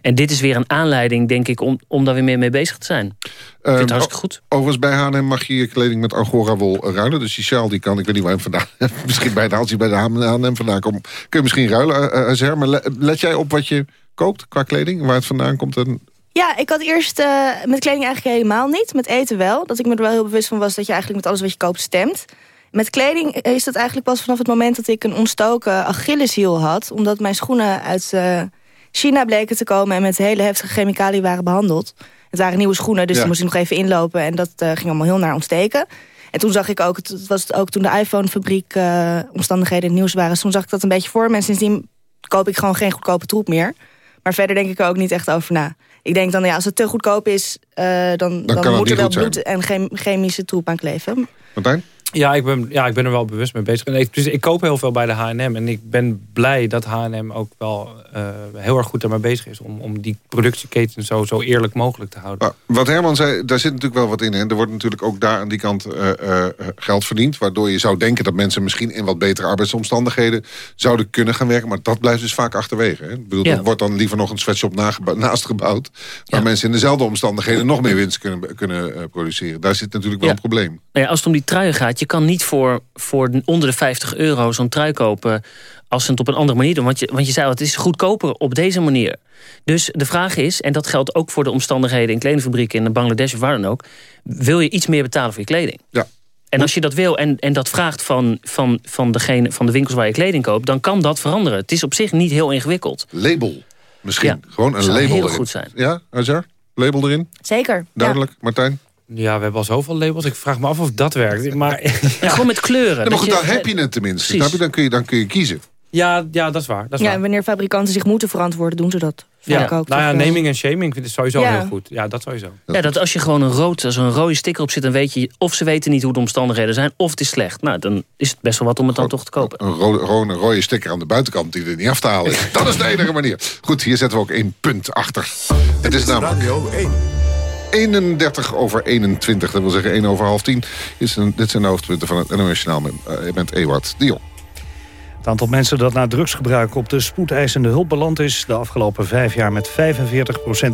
En dit is weer een aanleiding, denk ik, om, om daar weer meer mee bezig te zijn. Ik vind het hartstikke goed. Overigens, bij H&M mag je je kleding met Angora-wol ruilen. Dus die sjaal, die kan, ik weet niet waar hem vandaan... misschien bij de als hij bij de H&M vandaan komt... kun je misschien ruilen, uh, uh, Maar let jij op wat je koopt qua kleding? Waar het vandaan komt en ja, ik had eerst uh, met kleding eigenlijk helemaal niet. Met eten wel. Dat ik me er wel heel bewust van was dat je eigenlijk met alles wat je koopt stemt. Met kleding is dat eigenlijk pas vanaf het moment dat ik een ontstoken Achilleshiel had. Omdat mijn schoenen uit uh, China bleken te komen en met hele heftige chemicaliën waren behandeld. Het waren nieuwe schoenen, dus ja. die moest ik nog even inlopen. En dat uh, ging allemaal heel naar ontsteken. En toen zag ik ook, het was ook toen de iPhone-fabriek uh, omstandigheden in het nieuws waren. Toen zag ik dat een beetje voor me. En sindsdien koop ik gewoon geen goedkope troep meer. Maar verder denk ik er ook niet echt over na. Ik denk dan, ja, als het te goedkoop is, uh, dan, dan, dan moet er wel bloed en chem chemische troep aan kleven. Martijn? Ja ik, ben, ja, ik ben er wel bewust mee bezig. Ik, dus ik koop heel veel bij de H&M. En ik ben blij dat H&M ook wel uh, heel erg goed daarmee bezig is. Om, om die productieketen zo, zo eerlijk mogelijk te houden. Maar wat Herman zei, daar zit natuurlijk wel wat in. En er wordt natuurlijk ook daar aan die kant uh, uh, geld verdiend. Waardoor je zou denken dat mensen misschien in wat betere arbeidsomstandigheden... zouden kunnen gaan werken. Maar dat blijft dus vaak achterwege. Hè? Ik bedoel, ja. Er wordt dan liever nog een sweatshop naast gebouwd. Waar ja. mensen in dezelfde omstandigheden nog meer winst kunnen, kunnen produceren. Daar zit natuurlijk wel ja. een probleem. Ja, als het om die truien gaat, je kan niet voor, voor onder de 50 euro zo'n trui kopen als ze het op een andere manier doen. Want je, want je zei, het is goedkoper op deze manier. Dus de vraag is, en dat geldt ook voor de omstandigheden... in kledingfabrieken in Bangladesh of waar dan ook... wil je iets meer betalen voor je kleding? Ja. En als je dat wil en, en dat vraagt van, van, van, degene, van de winkels waar je kleding koopt... dan kan dat veranderen. Het is op zich niet heel ingewikkeld. Label. Misschien. Ja, Gewoon een zou label heel erin. goed zijn. Ja, Azar? Label erin? Zeker. Duidelijk. Martijn? Ja, we hebben al zoveel labels. Ik vraag me af of dat werkt. Maar, Ja, gewoon met kleuren. Ja, maar dat goed, je- dan heb je het tenminste. Precies. Snap je? Dan, kun je, dan kun je kiezen. ja, ja, dat is waar. Dat is Ja, waar. en wanneer fabrikanten zich moeten verantwoorden, doen ze dat. Ja, ook. nou ja, naming en shaming vind ik sowieso Ja. heel goed. Ja, dat sowieso. Ja, dat als je gewoon een, rood, als er een rode sticker op zit... dan weet je of ze weten niet hoe de omstandigheden zijn... of het is slecht. Nou, dan is het best wel wat om het dan toch te kopen. Een rode, gewoon een rode sticker aan de buitenkant die er niet af te halen is. Dat is de enige manier. Goed, hier zetten we ook één punt achter. Het is namelijk... Radio 1. 31 over 21, dat wil zeggen 1 over half 10. Is een, dit zijn de hoofdpunten van het Journaal. met, eh, bent Ewart de Jong. Het aantal mensen dat na drugsgebruik op de spoedeisende hulp beland is... de afgelopen vijf jaar met 45%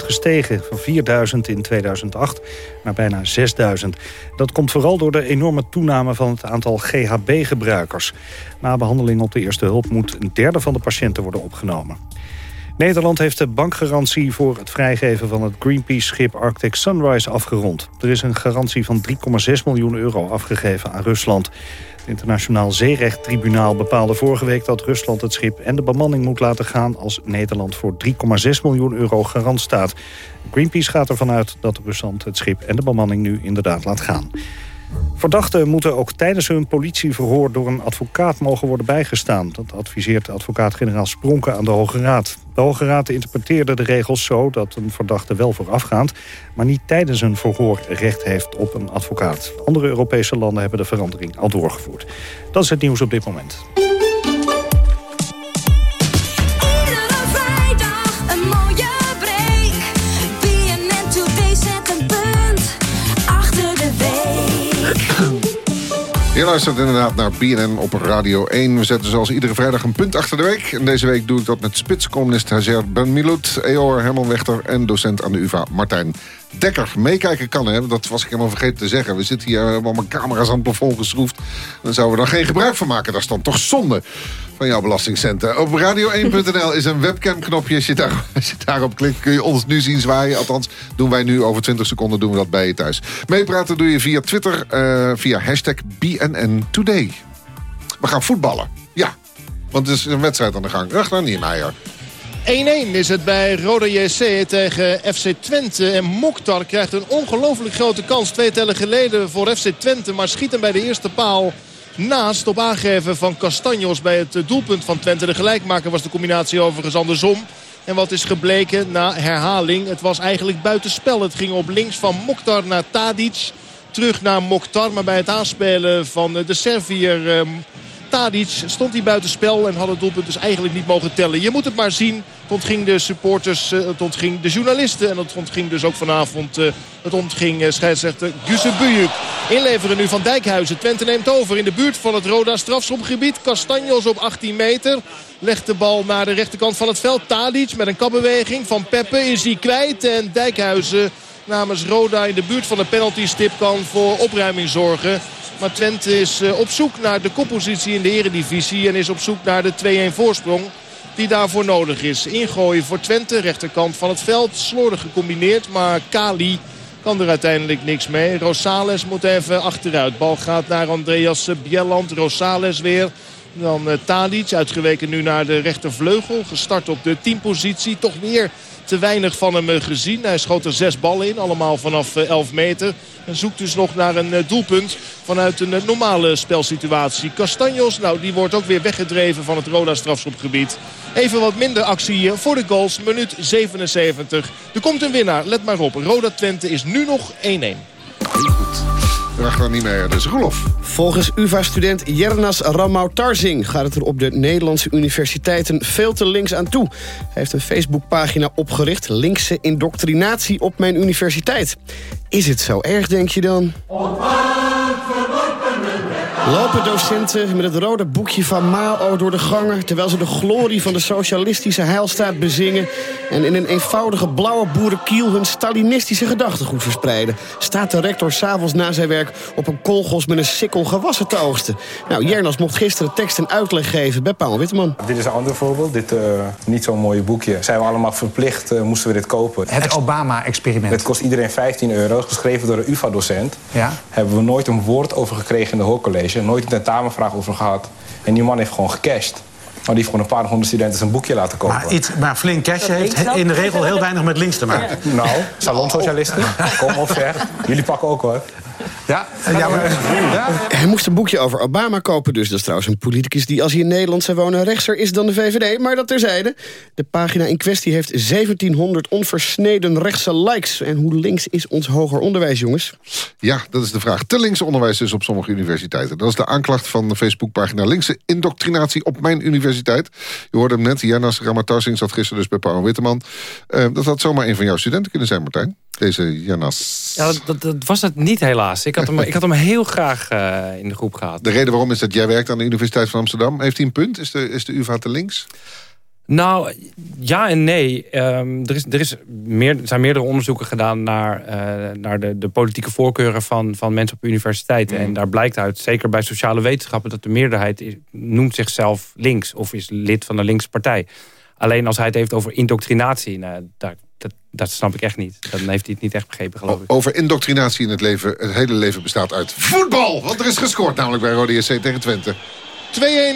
gestegen. Van 4000 in 2008 naar bijna 6000. Dat komt vooral door de enorme toename van het aantal GHB-gebruikers. Na behandeling op de eerste hulp moet een derde van de patiënten worden opgenomen. Nederland heeft de bankgarantie voor het vrijgeven van het Greenpeace-schip Arctic Sunrise afgerond. Er is een garantie van 3,6 miljoen euro afgegeven aan Rusland. Het Internationaal Zeerechttribunaal bepaalde vorige week dat Rusland het schip en de bemanning moet laten gaan als Nederland voor 3,6 miljoen euro garant staat. Greenpeace gaat ervan uit dat Rusland het schip en de bemanning nu inderdaad laat gaan. Verdachten moeten ook tijdens hun politieverhoor door een advocaat mogen worden bijgestaan. Dat adviseert advocaat-generaal Spronken aan de Hoge Raad. De Hoge Raad interpreteerde de regels zo dat een verdachte wel voorafgaand... maar niet tijdens een verhoor recht heeft op een advocaat. Andere Europese landen hebben de verandering al doorgevoerd. Dat is het nieuws op dit moment. Je luistert inderdaad naar BNN op Radio 1. We zetten zoals iedere vrijdag een punt achter de week. En deze week doe ik dat met spitscolumnist Hazer Ben Miloud... EOR Herman Wechter en docent aan de UvA Martijn Dekker. Meekijken kan, hè? dat was ik helemaal vergeten te zeggen. We zitten hier allemaal met camera's aan het plafond geschroefd. Dan zouden we er geen gebruik van maken. Dat is dan toch zonde van jouw belastingcenten. Op radio1.nl is een webcam-knopje. Als je, daar, als je daarop klikt kun je ons nu zien zwaaien. Althans, doen wij nu over 20 seconden doen we dat bij je thuis. Meepraten doe je via Twitter, eh, via hashtag BNN Today. We gaan voetballen. Ja, want er is een wedstrijd aan de gang. Ragnar Niemeyer. 1-1 is het bij Roda JC tegen FC Twente. En Mokhtar krijgt een ongelooflijk grote kans. Twee tellen geleden voor FC Twente. Maar schiet hem bij de eerste paal naast op aangeven van Castanjos bij het eh, doelpunt van Twente. De gelijkmaker was de combinatie overigens andersom. En wat is gebleken na herhaling? Het was eigenlijk buitenspel. Het ging op links van Mokhtar naar Tadic. Terug naar Mokhtar. Maar bij het aanspelen van eh, de Servier eh, Tadic stond hij buitenspel en had het doelpunt dus eigenlijk niet mogen tellen. Je moet het maar zien. Het ontging de supporters, eh, het ontging de journalisten. En het ontging dus ook vanavond, eh, het ontging eh, scheidsrechter Gusse Bujuk. Inleveren nu van Dijkhuizen. Twente neemt over in de buurt van het Roda strafschopgebied. Castanjos op 18 meter. Legt de bal naar de rechterkant van het veld. Tadic met een kapbeweging van Peppe is hij kwijt. En Dijkhuizen namens Roda in de buurt van de penaltystip kan voor opruiming zorgen. Maar Twente is eh, op zoek naar de koppositie in de eredivisie. En is op zoek naar de 2-1 voorsprong die daarvoor nodig is. Ingooien voor Twente, rechterkant van het veld. Slordig gecombineerd, maar Kali kan er uiteindelijk niks mee. Rosales moet even achteruit. Bal gaat naar Andreas Bjelland. Rosales weer. Dan eh, Tadic, uitgeweken nu naar de rechtervleugel. Gestart op de teampositie. Toch weer te weinig van hem eh, gezien. Hij schoot er zes ballen in, allemaal vanaf eh, 11 meter. En zoekt dus nog naar een eh, doelpunt vanuit een eh, normale spelsituatie. Castanjos, nou die wordt ook weer weggedreven van het Roda strafschopgebied. Even wat minder actie eh, voor de goals. Minuut 77. Er komt een winnaar, let maar op. Roda Twente is nu nog 1-1. Ragnar Niemeyer, dus Roelof. Volgens UvA-student Jernas Ramau Tarzing gaat het er op de Nederlandse universiteiten veel te links aan toe. Hij heeft een Facebookpagina opgericht, linkse indoctrinatie op mijn universiteit. Is het zo erg, denk je dan? Lopen docenten met het rode boekje van Mao door de gangen... terwijl ze de glorie van de socialistische heilstaat bezingen... en in een eenvoudige blauwe boerenkiel hun stalinistische gedachtegoed verspreiden... staat de rector s'avonds na zijn werk op een kolgos met een sikkel gewassen te oogsten. Nou, Jernas mocht gisteren tekst en uitleg geven bij Paul Witteman. Dit is een ander voorbeeld. Dit uh, niet zo'n mooi boekje. Zijn we allemaal verplicht, uh, moesten we dit kopen. Het Obama-experiment. Het kost iedereen 15 euro, geschreven door een UvA-docent. Ja. Hebben we nooit een woord over gekregen in de hoorcollege. Nooit een tentamenvraag over gehad. En die man heeft gewoon gecashed. Maar die heeft gewoon een paar honderd studenten zijn boekje laten kopen. Maar, iets, maar flink cash heeft in de regel heel weinig met links te maken. Ja. Nou, salonsocialisten, kom op ver. Jullie pakken ook hoor. Ja, ja, maar, ja, Hij moest een boekje over Obama kopen, dus dat is trouwens een politicus... die als hij in Nederland zou wonen rechtser is dan de VVD. Maar dat terzijde. De pagina in kwestie heeft 1700 onversneden rechtse likes. En hoe links is ons hoger onderwijs, jongens? Ja, dat is de vraag. Te links onderwijs dus op sommige universiteiten. Dat is de aanklacht van de Facebookpagina Linkse indoctrinatie op mijn universiteit. Je hoorde hem net, Janas Ramatarsing zat gisteren dus bij Paul Witteman. Uh, dat had zomaar een van jouw studenten kunnen zijn, Martijn. Deze Janas. Ja, dat, dat, was het niet helaas. Ik had hem, ik had hem heel graag uh, in de groep gehad. De reden waarom is dat jij werkt aan de Universiteit van Amsterdam. Heeft hij een punt? Is de, is de UvA te links? Nou, ja en nee. Um, er, is, er, is meer, er zijn meerdere onderzoeken gedaan naar, uh, naar de, de politieke voorkeuren van, van mensen op universiteiten. Mm. En daar blijkt uit, zeker bij sociale wetenschappen, dat de meerderheid is, noemt zichzelf links of is lid van een linkse partij. Alleen als hij het heeft over indoctrinatie, nou, daar, dat, dat snap ik echt niet. Dan heeft hij het niet echt begrepen, geloof ik. Over indoctrinatie in het leven. Het hele leven bestaat uit voetbal. Want er is gescoord namelijk bij Rode SC tegen Twente.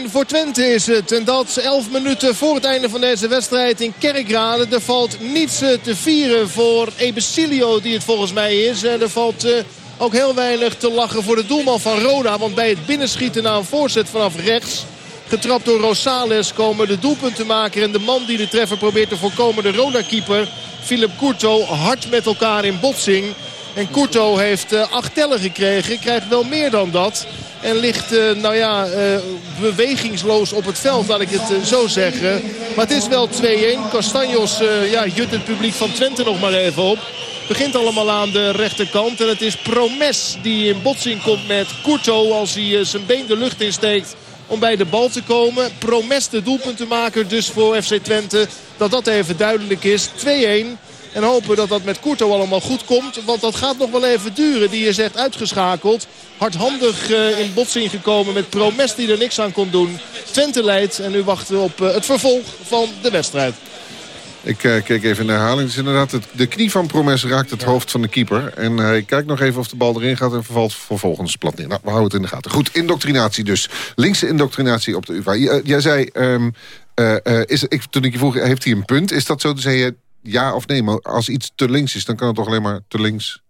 2-1 voor Twente is het. En dat 11 minuten voor het einde van deze wedstrijd in Kerkrade. Er valt niets te vieren voor Ebesilio die het volgens mij is. En er valt uh, ook heel weinig te lachen voor de doelman van Roda. Want bij het binnenschieten na een voorzet vanaf rechts... Getrapt door Rosales komen de doelpuntenmaker en de man die de treffer probeert te voorkomen. De Roda-keeper Philip Courto hard met elkaar in botsing. En Courto heeft uh, acht tellen gekregen. Krijgt wel meer dan dat. En ligt, uh, nou ja, uh, bewegingsloos op het veld, laat ik het zo zeggen. Maar het is wel 2-1. Castanjos ja, jut het publiek van Twente nog maar even op. Begint allemaal aan de rechterkant. En het is Promes die in botsing komt met Courto als hij zijn been de lucht insteekt om bij de bal te komen. Promes de doelpuntenmaker dus voor FC Twente. Dat dat even duidelijk is. 2-1. En hopen dat dat met Courto allemaal goed komt. Want dat gaat nog wel even duren. Die is echt uitgeschakeld. Hardhandig uh, in botsing gekomen met Promes die er niks aan kon doen. Twente leidt en nu wachten we op uh, het vervolg van de wedstrijd. Ik uh, keek even in de herhaling. Dus inderdaad, het, de knie van Promes raakt het hoofd van de keeper. En hij kijkt nog even of de bal erin gaat en vervalt vervolgens plat neer. Nou, we houden het in de gaten. Goed, indoctrinatie dus. Linkse indoctrinatie op de UvA. J jij zei, um, uh, uh, is, ik, toen ik je vroeg, heeft hij een punt? Is dat zo? Toen zei je ja of nee. Maar als iets te links is, dan kan het toch alleen maar te links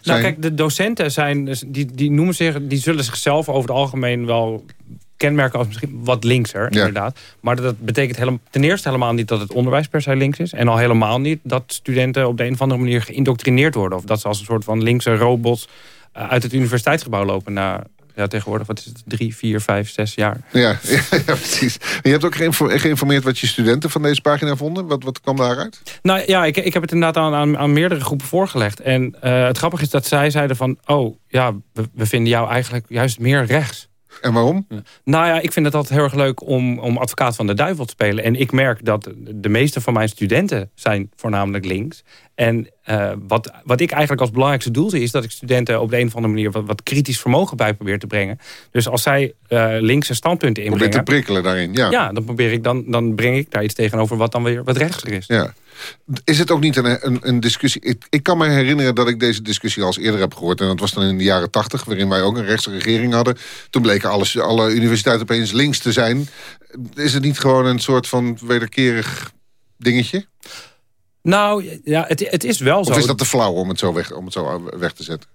zijn? Nou kijk, de docenten zijn, die, die, noemen zich, die zullen zichzelf over het algemeen wel kenmerken als misschien wat linkser, ja. inderdaad. Maar dat betekent helemaal, ten eerste helemaal niet dat het onderwijs per se links is. En al helemaal niet dat studenten op de een of andere manier geïndoctrineerd worden. Of dat ze als een soort van linkse robots uh, uit het universiteitsgebouw lopen na ja, tegenwoordig, wat is het, drie, vier, vijf, zes jaar. Ja, ja, ja precies. En je hebt ook geïnformeerd wat je studenten van deze pagina vonden? Wat, wat kwam daaruit? Nou ja, ik, ik heb het inderdaad aan, aan, aan meerdere groepen voorgelegd. En uh, het grappige is dat zij zeiden van... oh, ja, we, we vinden jou eigenlijk juist meer rechts. En waarom? Nou ja, ik vind het altijd heel erg leuk om, om advocaat van de duivel te spelen. En ik merk dat de meeste van mijn studenten zijn voornamelijk links. En uh, wat, wat ik eigenlijk als belangrijkste doel zie... is dat ik studenten op de een of andere manier... wat, wat kritisch vermogen bij probeer te brengen. Dus als zij uh, linkse standpunten inbrengen... Probeer te prikkelen daarin, ja. Ja, dan, probeer ik, dan, dan breng ik daar iets tegenover... wat dan weer wat rechtser is. Ja. Is het ook niet een, een, een discussie... Ik, ik, kan me herinneren dat ik deze discussie al eens eerder heb gehoord. En dat was dan in de jaren tachtig, waarin wij ook een rechtse regering hadden. Toen bleken alles, alle universiteiten opeens links te zijn. Is het niet gewoon een soort van wederkerig dingetje? Nou, ja, het, het is wel zo. Of is dat te flauw om het zo weg, om het zo weg te zetten?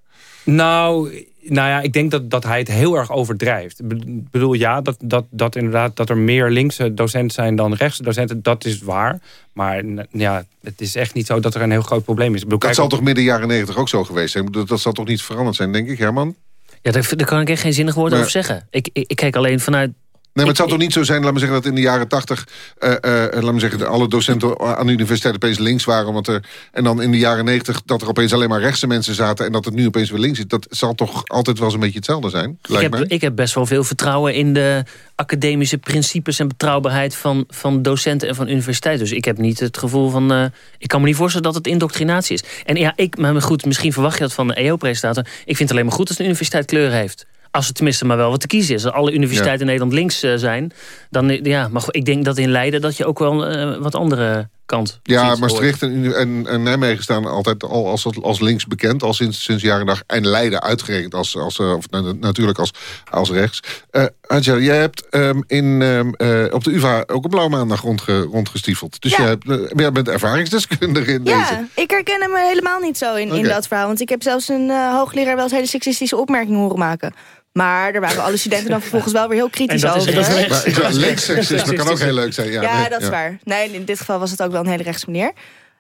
Nou, nou ja, ik denk dat, dat hij het heel erg overdrijft. Ik bedoel, ja, dat, dat, dat inderdaad dat er meer linkse docenten zijn dan rechtse docenten, dat is waar. Maar ja, het is echt niet zo dat er een heel groot probleem is. Ik bedoel, dat zal toch midden jaren negentig ook zo geweest zijn? Dat, dat zal toch niet veranderd zijn, denk ik, Herman? Ja, daar, daar kan ik echt geen zinnig woord Maar- over zeggen. Ik, ik, ik kijk alleen vanuit... maar het zou toch niet zo zijn, laat me zeggen, dat in de jaren tachtig... eh, eh, laat me zeggen, alle docenten aan de universiteit opeens links waren. Omdat er, en dan in de jaren negentig dat er opeens alleen maar rechtse mensen zaten... en dat het nu opeens weer links is. Dat zal toch altijd wel eens een beetje hetzelfde zijn, Ik heb, ik heb best wel veel vertrouwen in de academische principes en betrouwbaarheid van, van docenten en van universiteiten. Dus ik heb niet het gevoel van. ik kan me niet voorstellen dat het indoctrinatie is. En ja, ik, maar goed, misschien verwacht je dat van de EO-presentator. Ik vind het alleen maar goed als een universiteit kleur heeft. Als het tenminste maar wel wat te kiezen is. Als alle universiteiten in Nederland links eh, zijn, dan eh, ja, maar goed, ik denk dat in Leiden dat je ook wel een wat andere kant. Ja, ziet, Maastricht en, en, en Nijmegen staan altijd al als, als links bekend. Al sinds, sinds jaren en dag. En Leiden uitgerekend als, als, of na- natuurlijk als, als rechts. Eh Angela, jij hebt ehm, in, ehm, eh, op de UvA ook een blauwe maandag rondge, rondgestiefeld. Dus Ja. jij, hebt, jij bent ervaringsdeskundige in deze. Ja, ik herken hem helemaal niet zo in, in dat verhaal. Want ik heb zelfs een hoogleraar wel eens hele seksistische opmerkingen horen maken. Maar daar waren alle studenten dan vervolgens wel weer heel kritisch En dat is- over. dat is rechts. Maar ik zou- linksseksisme kan ook heel leuk zijn, ja, Ja, nee, dat is ja. waar. Nee, in dit geval was het ook wel een hele rechtse meneer.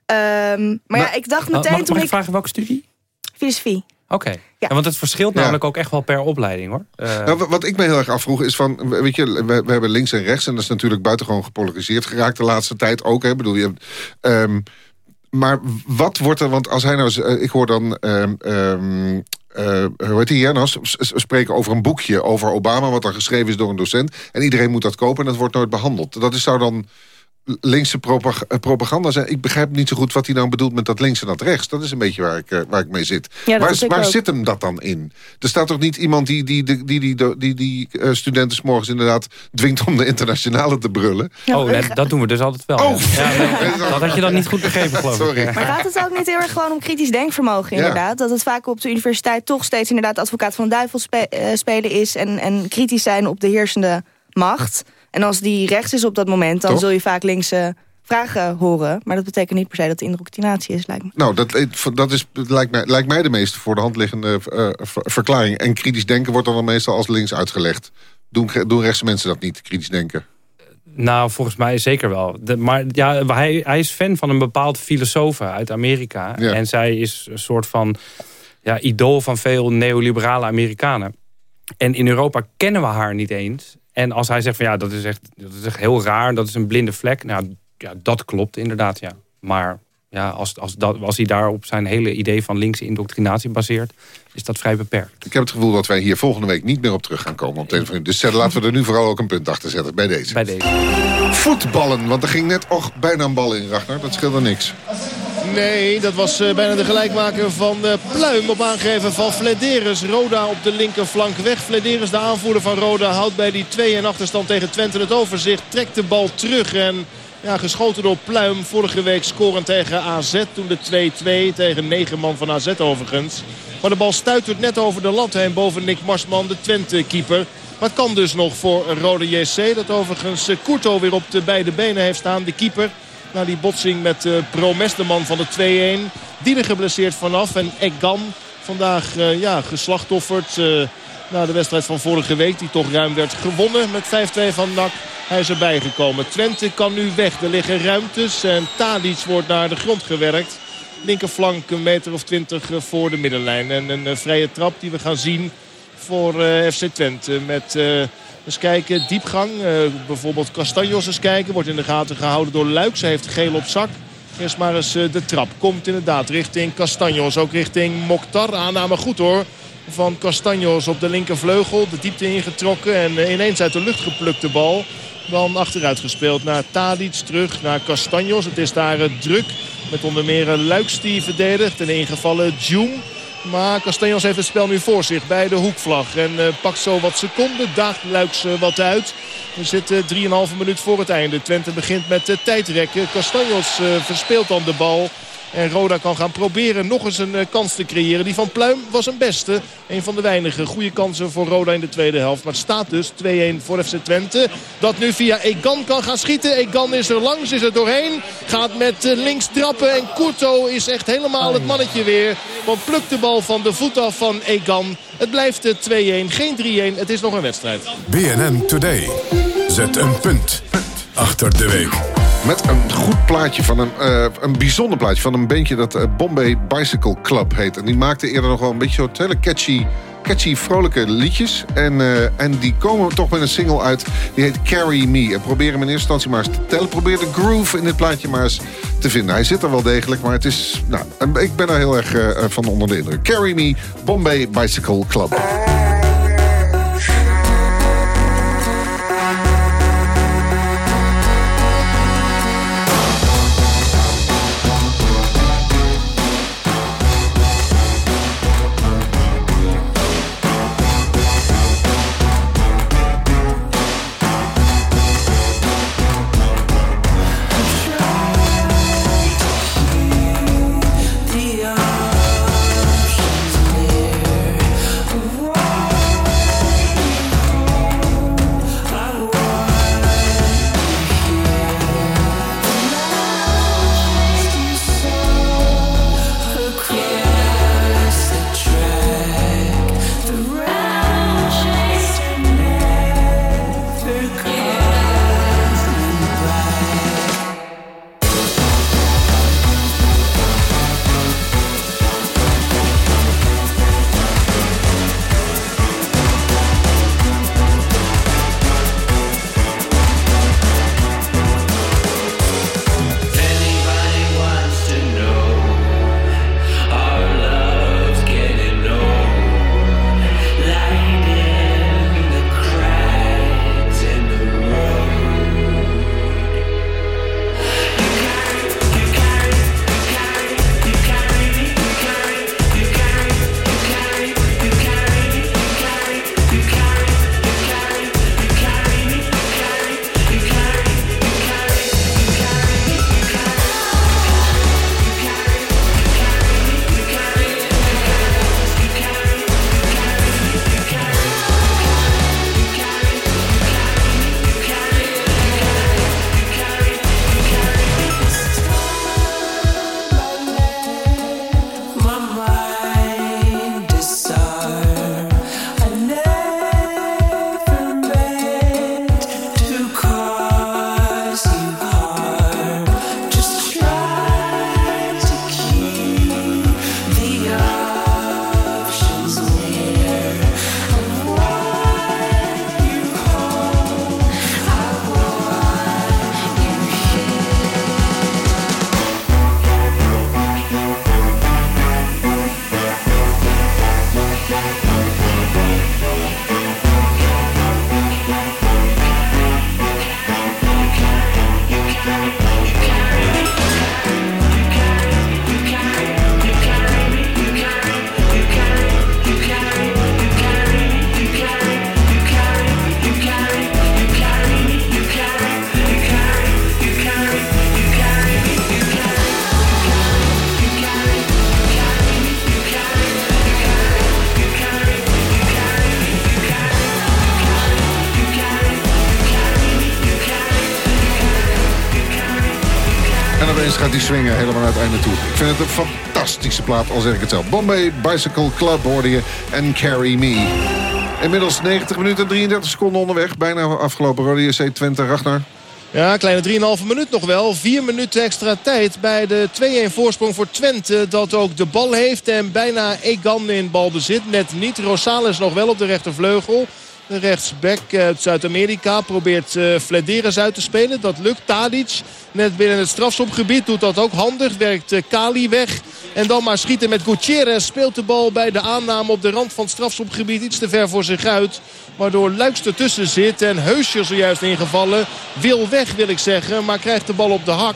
Ehm, maar ja, ik dacht meteen mag, toen mag ik vragen welke studie? Filosofie. Oké. Ja, want het verschilt Ja. namelijk ook echt wel per opleiding hoor. Eh, Nou, wa- wat ik me heel erg afvroeg is van, weet je, we, we hebben links en rechts... en dat is natuurlijk buitengewoon gepolariseerd geraakt de laatste tijd ook. Hè, bedoel, je hebt, ehm, maar wat wordt er, want als hij nou... eh, ik hoor dan... ehm, ehm, eh, hoe heet die Janas s- s- spreken over een boekje over Obama... wat dan geschreven is door een docent. En iedereen moet dat kopen en dat wordt nooit behandeld. Dat is, zou dan linkse propag- eh, propaganda zijn. Ik begrijp niet zo goed wat hij dan bedoelt met dat links en dat rechts. Dat is een beetje waar ik, eh, waar ik mee zit. Ja, waar waar zit hem dat dan in? Er staat toch niet iemand die die, die, die, die, die, die, die eh, studenten 's morgens inderdaad dwingt om de internationale te brullen? oh, nee, dat doen we dus altijd wel. Oh. ja. Ja, nee, dat had je dan niet goed begrepen, geloof ik. Sorry. Maar gaat het ook niet heel erg gewoon om kritisch denkvermogen Ja. inderdaad? Dat het vaak op de universiteit toch steeds inderdaad advocaat van de duivel spe- spelen is... En, en kritisch zijn op de heersende macht. En als die rechts is op dat moment, dan Toch? zul je vaak linkse vragen horen. Maar dat betekent niet per se dat het indoctrinatie is, lijkt me. Nou, dat, eh, dat is, lijkt, mij, lijkt mij de meest voor de hand liggende eh, ver- verklaring. En kritisch denken wordt dan wel meestal als links uitgelegd. Doen, doen rechtse mensen dat niet, kritisch denken? Nou, volgens mij zeker wel. De, maar ja, hij, hij is fan van een bepaald filosoof uit Amerika. Ja. En zij is een soort van ja, idool van veel neoliberale Amerikanen. En in Europa kennen we haar niet eens. En als hij zegt van ja, dat is echt, dat is echt heel raar, dat is een blinde vlek. Nou ja, dat klopt inderdaad, ja. Maar ja, als, als, dat, als hij daar op zijn hele idee van linkse indoctrinatie baseert, is dat vrij beperkt. Ik heb het gevoel dat wij hier volgende week niet meer op terug gaan komen. Op dus eh, laten we er nu vooral ook een punt achter zetten bij deze. Bij deze. Voetballen, want er ging net och, bijna een bal in, Ragnar. Dat scheelde niks. Nee, dat was eh, bijna de gelijkmaker van eh, Pluim op aangeven van Flederis. Roda op de linkerflank weg. Flederis, de aanvoerder van Roda, houdt bij die 2-1 achterstand tegen Twente het overzicht. Trekt de bal terug en ja, geschoten door Pluim. Vorige week scorend tegen AZ. Toen de 2-2 tegen 9 man van AZ overigens. Maar de bal stuitert net over de lat heen boven Nick Marsman, de Twente-keeper. Maar het kan dus nog voor Rode JC. Dat overigens eh, Kurto weer op de beide benen heeft staan, de keeper. Na die botsing met uh, Promes, de man van de 2-1. Die er geblesseerd vanaf. En Egan vandaag uh, ja, geslachtofferd uh, na de wedstrijd van vorige week. Die toch ruim werd gewonnen met 5-2 van NAC. Hij is erbij gekomen. Twente kan nu weg. Er liggen ruimtes en Tadic wordt naar de grond gewerkt. Linkerflank een meter of twintig voor de middenlijn. En een vrije trap die we gaan zien voor FC Twente. Met... Eens kijken, diepgang. Uh, bijvoorbeeld Castanjos eens kijken. Wordt in de gaten gehouden door Luik. Ze heeft geel op zak. Eerst maar eens uh, de trap. Komt inderdaad richting Castanjos. Ook richting Mokhtar. Aanname goed hoor. Van Castanjos op de linkervleugel. De diepte ingetrokken. En uh, ineens uit de lucht geplukt de bal. Dan achteruit gespeeld naar Tadic. Terug naar Castanjos. Het is daar druk. Met onder meer Luiks die verdedigt. En ingevallen Jung. Maar Castanjos heeft het spel nu voor zich bij de hoekvlag. En uh, pakt zo wat seconden. Daagt Luiks uh, wat uit. We zitten 3,5 minuut voor het einde. Twente begint met uh, tijdrekken. Castanjos verspeelt dan de bal. En Roda kan gaan proberen nog eens een uh, kans te creëren. Die van Pluim was een beste. Een van de weinige goede kansen voor Roda in de tweede helft. Maar het staat dus 2-1 voor FC Twente. Dat nu via Egan kan gaan schieten. Egan is er langs, is er doorheen. Gaat met uh, links trappen. En Kurto is echt helemaal het mannetje weer. Want plukt de bal van de voet af van Egan. Het blijft uh, 2-1, geen 3-1. Het is nog een wedstrijd. BNN Today. Zet een punt achter de week. Met een goed plaatje van een, uh, een bijzonder plaatje van een bandje dat uh, Bombay Bicycle Club heet. En die maakte eerder nog wel een beetje zo'n hele catchy catchy, vrolijke liedjes. En, eh, en die komen toch met een single uit. Die heet Carry Me. En probeer hem in eerste instantie maar eens te tellen. Probeer de groove in dit plaatje maar eens te vinden. Hij zit er wel degelijk, maar het is... Nou, ik ben er heel erg eh, van onder de indruk. Carry Me, Bombay Bicycle Club. Vind het een fantastische plaat, al zeg ik het zelf. Bombay Bicycle Club hoorde je en Carry Me. Inmiddels 90 minuten en 33 seconden onderweg. Bijna afgelopen Rode JC Twente Ragnar. Ja, kleine 3,5 minuut nog wel. Vier minuten extra tijd bij de 2-1 voorsprong voor Twente. Dat ook de bal heeft en bijna Egan in balbezit. Net niet. Rosales nog wel op de rechtervleugel. De rechtsback uit Zuid-Amerika probeert uh, Flederis uit te spelen. Dat lukt. Tadic net binnen het strafschopgebied doet dat ook handig. Werkt uh, Kali weg. En dan maar schieten met Gutierrez. Speelt de bal bij de aanname op de rand van het strafschopgebied. Iets te ver voor zich uit. Waardoor Luiks ertussen zit. En Heusje zojuist ingevallen. Wil weg wil ik zeggen. Maar krijgt de bal op de hak.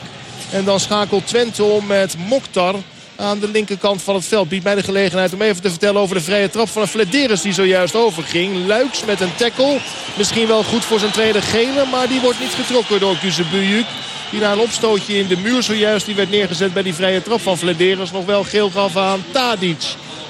En dan schakelt Twente om met Mokhtar aan de linkerkant van het veld. Biedt mij de gelegenheid om even te vertellen over de vrije trap van Flederis die zojuist overging. Luiks met een tackle. Misschien wel goed voor zijn tweede gele, maar die wordt niet getrokken door Kuzebujuk. Die na een opstootje in de muur zojuist die werd neergezet bij die vrije trap van Flederis nog wel geel gaf aan Tadic.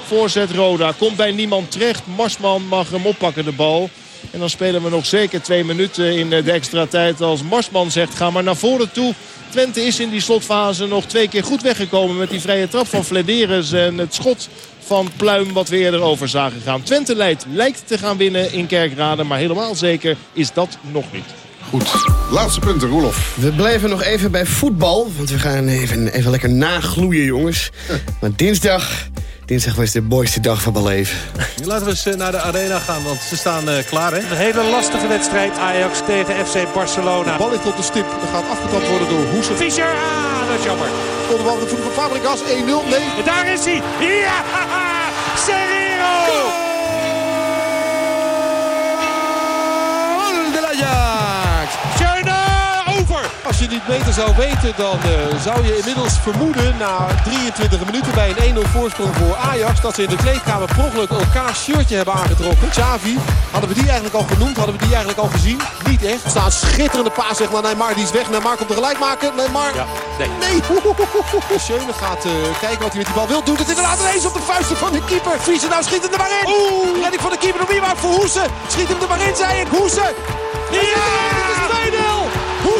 Voorzet Roda. Komt bij niemand terecht. Marsman mag hem oppakken de bal. En dan spelen we nog zeker twee minuten in de extra tijd. Als Marsman zegt ga maar naar voren toe. Twente is in die slotfase nog twee keer goed weggekomen met die vrije trap van Flederis. En het schot van Pluim wat we eerder over zagen gaan. Twente leidt, lijkt te gaan winnen in Kerkrade. Maar helemaal zeker is dat nog niet. Goed, laatste punten, Roelof. We blijven nog even bij voetbal. Want we gaan even, even lekker nagloeien, jongens. Want dinsdag Dinsdag was de mooiste dag van mijn leven. Nu laten we eens eh, naar de arena gaan, want ze staan eh, klaar. Hè? Een hele lastige wedstrijd. Ajax tegen FC Barcelona. De bal ligt op de stip. Er gaat afgetapt worden door Hoesen. Fischer, ah, dat is jammer. Komt de bal de voeten van Fabregas. 1-0, nee. En daar is hij. Ja, Serrero. Als je het niet beter zou weten, dan eh, zou je inmiddels vermoeden... na 23 minuten bij een 1-0 voorsprong voor Ajax... dat ze in de kleedkamer per ongeluk elkaar shirtje hebben aangetrokken. Xavi, hadden we die eigenlijk al genoemd? Hadden we die eigenlijk al gezien? Niet echt. Er staat een schitterende paas zeg maar. Neymar die is weg. Neymar komt er gelijk maken. Neymar. Ja, nee. Nee. Schöne gaat eh, kijken wat hij met die bal wil. Doet het inderdaad ineens op de vuisten van de keeper. Friese nou schiet hem er maar in. Oeh. Redding van de keeper door maar voor Hoesen. Schiet hem er maar in, zei ik. Hoesen. Ja!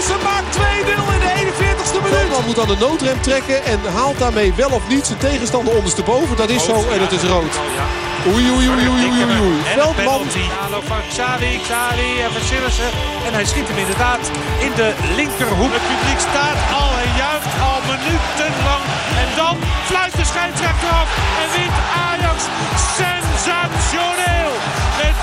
Het is 2-0. Hoesen maakt 2-0 in de 41ste minuut. Veldman moet aan de noodrem trekken en haalt daarmee wel of niet zijn tegenstander ondersteboven. Dat is zo en het is rood. Oei, oei, oei, oei, oei, oei, Veldman. penalty. Aanloop van Xavi, Xavi en van Sillissen. En hij schiet hem inderdaad in de linkerhoek. Het publiek staat al en juicht al minutenlang. En dan fluit de scheidsrechter af. En wint Ajax sensationeel. Met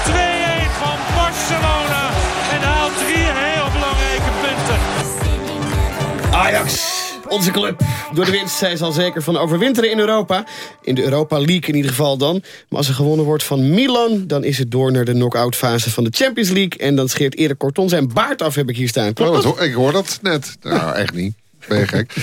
Ajax, onze club. Door de winst zijn ze al zeker van overwinteren in Europa. In de Europa League in ieder geval dan. Maar als er gewonnen wordt van Milan... dan is het door naar de knock-out fase van de Champions League. En dan scheert Erik Korton zijn baard af, heb ik hier staan. Klopt Oh, ik hoor dat net. Nou, echt niet. Ben je gek.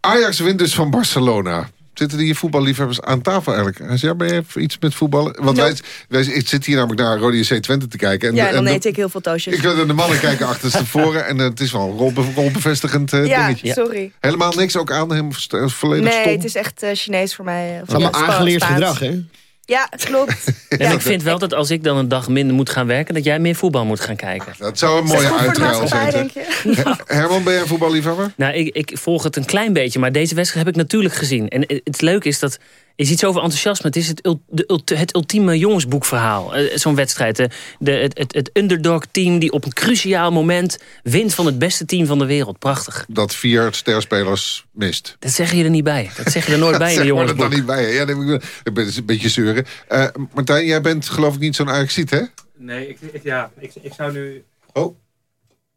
Ajax wint dus van Barcelona. Zitten die voetballiefhebbers aan tafel eigenlijk? Hij zei, ja, ben je even iets met voetballen? Want wij, wij, ik zit hier namelijk naar Rode JC Twente te kijken. En, Ja, en dan de- eet ik heel veel toastjes. Ik wil de mannen kijken achterstevoren. En eh, het is wel een rolbe, rolbevestigend eh, Ja, dingetje. sorry. Helemaal niks ook aan hem. Volledig Nee, stom. het is echt eh, Chinees voor mij. Het is allemaal Ja, aangeleerd gedrag, hè? Ja, klopt. En ik vind wel dat als ik dan een dag minder moet gaan werken... dat jij meer voetbal moet gaan kijken. Dat zou een mooie uitruil zijn. Her- Herman, ben jij een voetballiefhebber? Nou, ik, ik volg het een klein beetje, maar deze wedstrijd heb ik natuurlijk gezien. En het leuke is dat... Je ziet zoveel enthousiasme. Het is het, de, ult- het ultieme jongensboekverhaal. eh, Zo'n wedstrijd. De, de, het, het, het underdog-team die op een cruciaal moment... wint van het beste team van de wereld. Prachtig. Dat vier sterspelers mist. Dat zeg je er niet bij. Dat zeg je er nooit bij in de Zeg maar er dan jongensboek. niet bij. Ja, ik ben- een beetje zeuren. Eh, Martijn, jij bent geloof ik niet zo'n Ajaxiet, hè? Nee, ik, ik- ja, ik, ik zou nu... Oh.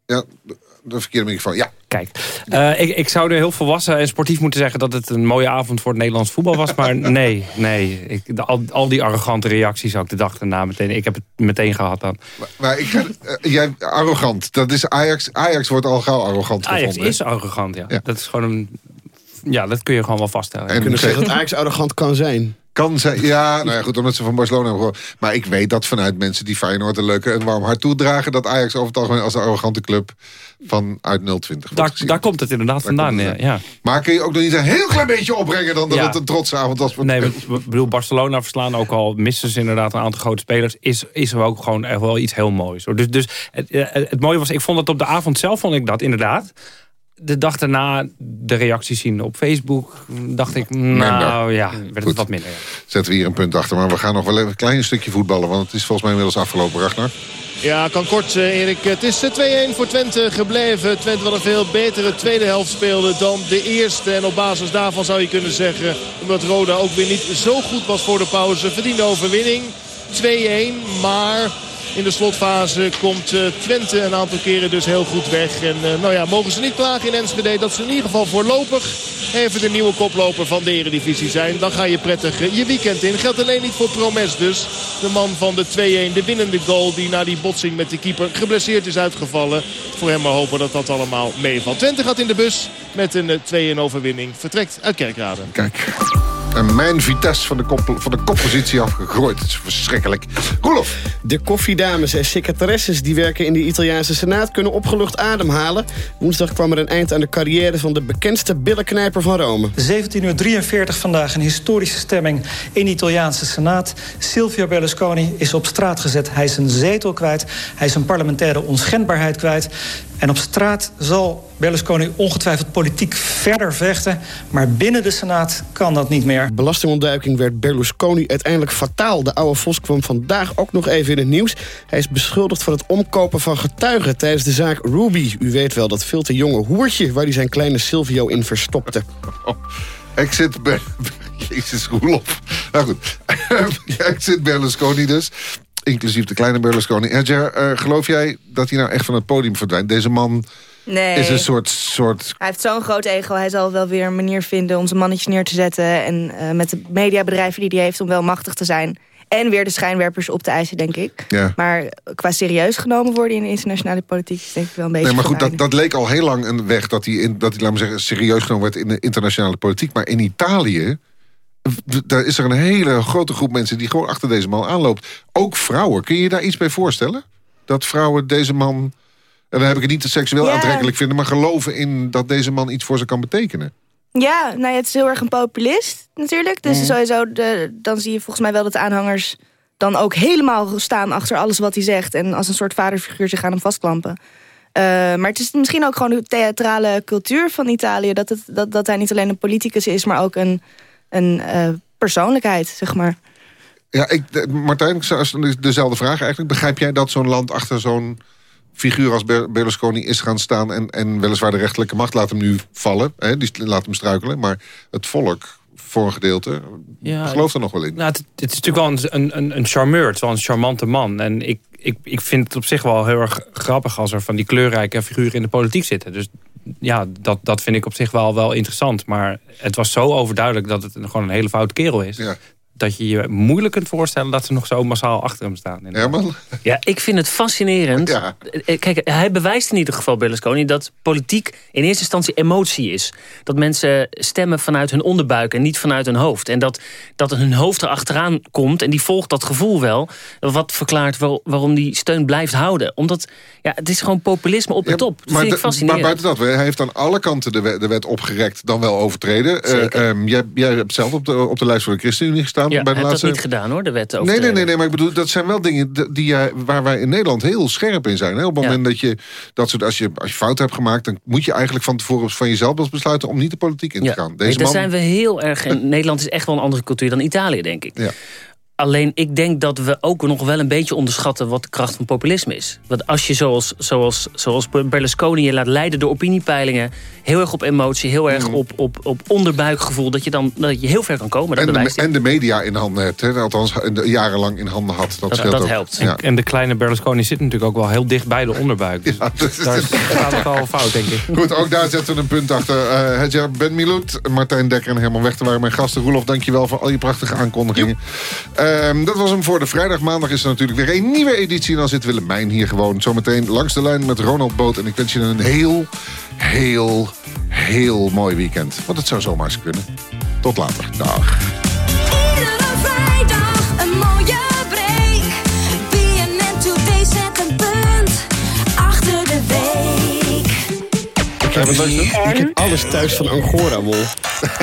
Ja, de, de verkeerde microfoon. Ja. Kijk, eh, ik, ik zou er heel volwassen en sportief moeten zeggen... dat het een mooie avond voor het Nederlands voetbal was. Maar nee, nee. Ik, de- al, al die arrogante reacties ook de dag daarna meteen. Ik heb het meteen gehad dan. Maar ik ga, eh, jij, arrogant. Dat is Ajax. Ajax wordt al gauw arrogant Ajax gevonden. is arrogant, ja. Dat is gewoon een... Ja, dat kun je gewoon wel vaststellen. En Kunnen ge- zeggen dat Ajax arrogant kan zijn. Kan ja, nou ja, goed, omdat ze van Barcelona hebben gehoord. Maar ik weet dat vanuit mensen die Feyenoord een leuke en warm hart toedragen... dat Ajax over het algemeen als een arrogante club vanuit 020 Daar, daar komt het inderdaad vandaan, ja. ja. Maar kun je ook nog niet een heel klein beetje opbrengen... dan dat Ja. het een trotse avond was Nee, ik bedoel, Barcelona verslaan ook al missen ze inderdaad een aantal grote spelers. Is, is er ook gewoon echt wel iets heel moois. hoor. Dus, dus het, eh, het mooie was, ik vond het op de avond zelf, vond ik dat inderdaad. De dag daarna de reacties zien op Facebook, dacht ik, nou Minder. ja, werd het wat minder. ja. Zetten we hier een punt achter. Maar we gaan nog wel even een klein stukje voetballen. Want het is volgens mij inmiddels afgelopen, Ragnar. Ja, kan kort eh, Erik. Het is eh, 2-1 voor Twente gebleven. Twente wat een veel betere tweede helft speelde dan de eerste. En op basis daarvan zou je kunnen zeggen... omdat Roda ook weer niet zo goed was voor de pauze... verdiende overwinning. 2-1, maar... In de slotfase komt eh, Twente een aantal keren dus heel goed weg. En eh, nou ja, mogen ze niet klagen in Enschede dat ze in ieder geval voorlopig even de nieuwe koploper van de Eredivisie zijn. Dan ga je prettig eh, je weekend in. Geldt alleen niet voor Promes dus. De man van de 2-1, de winnende goal die na die botsing met de keeper geblesseerd is uitgevallen. Voor hem maar hopen dat dat allemaal meevalt. Twente gaat in de bus met een eh, 2-1 overwinning. Vertrekt uit Kerkrade. Kijk. En mijn Vitesse van de, kop, van de koppositie afgegooid. Het is verschrikkelijk. Roelof. De koffiedames en secretaresses die werken in de Italiaanse Senaat... kunnen opgelucht ademhalen. Woensdag kwam er een eind aan de carrière van de bekendste billenknijper van Rome. 17 uur 43 vandaag een historische stemming in de Italiaanse Senaat. Silvio Berlusconi is op straat gezet. Hij is een zetel kwijt. Hij is zijn parlementaire onschendbaarheid kwijt. En op straat zal Berlusconi ongetwijfeld politiek verder vechten. Maar binnen de Senaat kan dat niet meer. Belastingontduiking werd Berlusconi uiteindelijk fataal. De oude Vos kwam vandaag ook nog even in het nieuws. Hij is beschuldigd van het omkopen van getuigen tijdens de zaak Ruby. U weet wel, dat veel te jonge hoertje waar hij zijn kleine Silvio in verstopte. Exit bij... Jezus, Roelof. Nou goed, exit Berlusconi dus. Inclusief de kleine Berlusconi. Edger, eh, geloof jij dat hij nou echt van het podium verdwijnt? Deze man Nee. is een soort... soort Hij heeft zo'n groot ego. Hij zal wel weer een manier vinden om zijn mannetje neer te zetten. En eh, met de mediabedrijven die hij heeft om wel machtig te zijn. En weer de schijnwerpers op te eisen, denk ik. Ja. Maar qua serieus genomen worden in de internationale politiek... is denk ik wel een beetje Nee, maar goed, dat, dat leek al heel lang een weg... dat hij, in, dat hij laat me zeggen, serieus genomen werd in de internationale politiek. Maar in Italië... w- Daar is er een hele grote groep mensen die gewoon achter deze man aanloopt. Ook vrouwen. Kun je je daar iets bij voorstellen? Dat vrouwen deze man... En dan heb ik het niet te seksueel Ja. aantrekkelijk vinden... maar geloven in dat deze man iets voor ze kan betekenen. Ja, nou ja, het is heel erg een populist natuurlijk. Dus Mm. sowieso, de, dan zie je volgens mij wel dat de aanhangers... dan ook helemaal staan achter alles wat hij zegt... en als een soort vaderfiguur zich aan hem vastklampen. Eh, maar het is misschien ook gewoon de theatrale cultuur van Italië... dat, het, dat, dat hij niet alleen een politicus is, maar ook een, een eh, persoonlijkheid, zeg maar. Ja, ik, de- Martijn, dezelfde vraag eigenlijk. Begrijp jij dat zo'n land achter zo'n figuur als Ber- Berlusconi is gaan staan... En, en weliswaar de rechterlijke macht laat hem nu vallen, hè, die laat hem struikelen... maar het volk, voor een gedeelte, Ja, gelooft er nog wel in. Nou, het, het is natuurlijk wel een, een, een, charmeur, het is wel een charmante man. En ik, ik, ik vind het op zich wel heel erg grappig als er van die kleurrijke figuren in de politiek zitten. Dus ja, dat, dat vind ik op zich wel, wel interessant. Maar het was zo overduidelijk dat het gewoon een hele foute kerel is. Dat je je moeilijk kunt voorstellen dat ze nog zo massaal achter hem staan. Herman? Ja, ik vind het fascinerend. Eh, Kijk, hij bewijst in ieder geval, Berlusconi... dat politiek in eerste instantie emotie is. Dat mensen stemmen vanuit hun onderbuik en niet vanuit hun hoofd. En dat, dat hun hoofd erachteraan komt en die volgt dat gevoel wel. Wat verklaart waar- waarom die steun blijft houden. Omdat, ja, het is gewoon populisme op de top. Dat maar, vind ik fascinerend. maar buiten dat, hij heeft aan alle kanten de wet, de wet opgerekt... dan wel overtreden. Eh, ehm, jij, jij hebt zelf op de, op de lijst voor de ChristenUnie gestaan. Ja, bij de laatste... dat niet gedaan hoor, de wet over Nee, nee, nee, nee, maar ik bedoel, dat zijn wel dingen die, jij- waar wij in Nederland heel scherp in zijn. Hè? Op het moment dat je, dat soort, als je, als je fout hebt gemaakt, dan moet je eigenlijk van tevoren van jezelf wel besluiten om niet de politiek in te gaan. Nee, Deze daar man, zijn we heel erg... En Nederland is echt wel een andere cultuur dan Italië, denk ik. Ja. Alleen ik denk dat we ook nog wel een beetje onderschatten... wat de kracht van populisme is. Want als je zoals, zoals, zoals Berlusconi je laat leiden door opiniepeilingen... heel erg op emotie, heel erg op, op, op onderbuikgevoel... Dat je, dan, dat je heel ver kan komen. Dat en, de, en de media in handen hebt. Hè? Althans, de- jarenlang in handen had. Dat, Dat, helpt. Ja. En, de kleine Berlusconi zit natuurlijk ook wel heel dicht bij de onderbuik. Dus daar gaat het al fout, denk ik. Goed, ook daar zetten we een punt achter. Eh Hedja Ben Miloud, Martijn Dekker en Herman Weg waren mijn gasten. Roelof, dankjewel voor al je prachtige aankondigingen. Ehm, dat was hem voor de vrijdag. Maandag is er natuurlijk weer een nieuwe editie. En dan zit Willemijn hier gewoon zometeen langs de lijn met Ronald Boot. En ik wens je een heel, heel, heel mooi weekend. Want het zou zomaar eens kunnen. Tot later. Dag. Heb, ik heb alles thuis van Angora wol.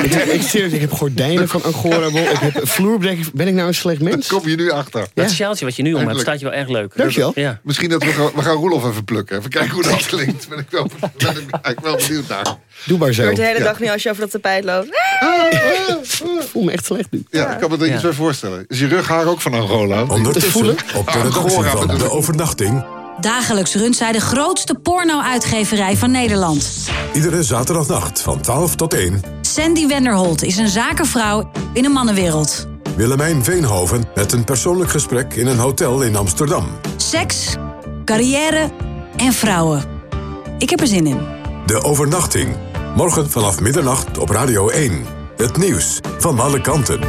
ik, heb, ik, serieus, ik heb gordijnen van Angora wol. Ik heb een vloerbedekking. Ben ik nou een slecht mens? Kom je nu achter. Dat sjaaltje wat je nu om hebt, staat je wel erg leuk. Dankjewel. Ja. Misschien dat we gaan, we gaan Roelof even plukken. Even kijken hoe dat klinkt. Ben ik wel, ben ik eigenlijk wel benieuwd naar. Doe maar Je zo. hoort de hele Ja. dag nu als je over dat tapijt loopt. Ik voel me echt slecht nu. Ja, ik kan me er iets bij voorstellen. Is je rughaar ook van Angola? Ondertussen op de redactie Angora van De ik. Overnachting... Dagelijks runt zij de grootste porno-uitgeverij van Nederland. iedere zaterdagnacht van 12 tot 1... Sandy Wenderholt is een zakenvrouw in een mannenwereld. Willemijn Veenhoven met een persoonlijk gesprek in een hotel in Amsterdam. Seks, carrière en vrouwen. Ik heb er zin in. De Overnachting. Morgen vanaf middernacht op Radio 1. Het nieuws van alle kanten.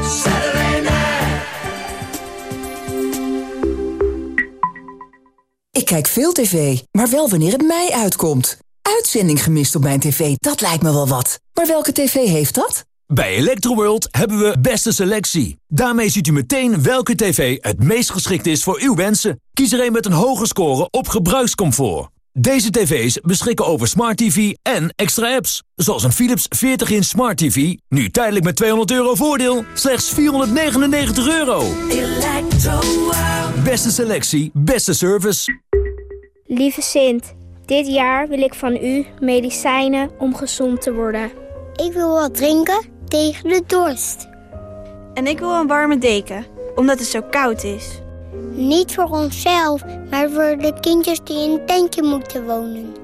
Ik kijk veel tv, maar wel wanneer het mij uitkomt. Uitzending gemist op mijn tv, dat lijkt me wel wat. Maar welke tv heeft dat? Bij Electroworld hebben we beste selectie. Daarmee ziet u meteen welke tv het meest geschikt is voor uw wensen. Kies er een met een hoge score op gebruikscomfort. Deze tv's beschikken over Smart TV en extra apps. Zoals een Philips 40-inch Smart TV. Nu tijdelijk met 200 euro voordeel. Slechts 499 euro. Beste selectie, beste service. Lieve Sint, dit jaar wil ik van u medicijnen om gezond te worden. Ik wil wat drinken tegen de dorst. En ik wil een warme deken, omdat het zo koud is. Niet voor onszelf, maar voor de kindjes die in een tentje moeten wonen.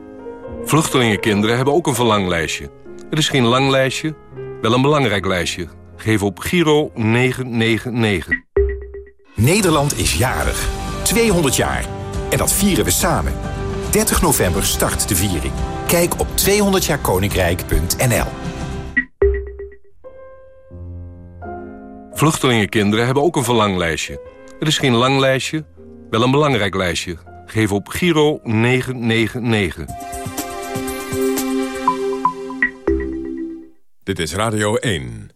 Vluchtelingenkinderen hebben ook een verlanglijstje. Het is geen lang lijstje, wel een belangrijk lijstje. Geef op Giro 999. Nederland is jarig. 200 jaar. En dat vieren we samen. 30 november start de viering. Kijk op 200jaarkoninkrijk.nl Vluchtelingenkinderen hebben ook een verlanglijstje. Het is geen lang lijstje, wel een belangrijk lijstje. Geef op Giro 999. Dit is Radio 1.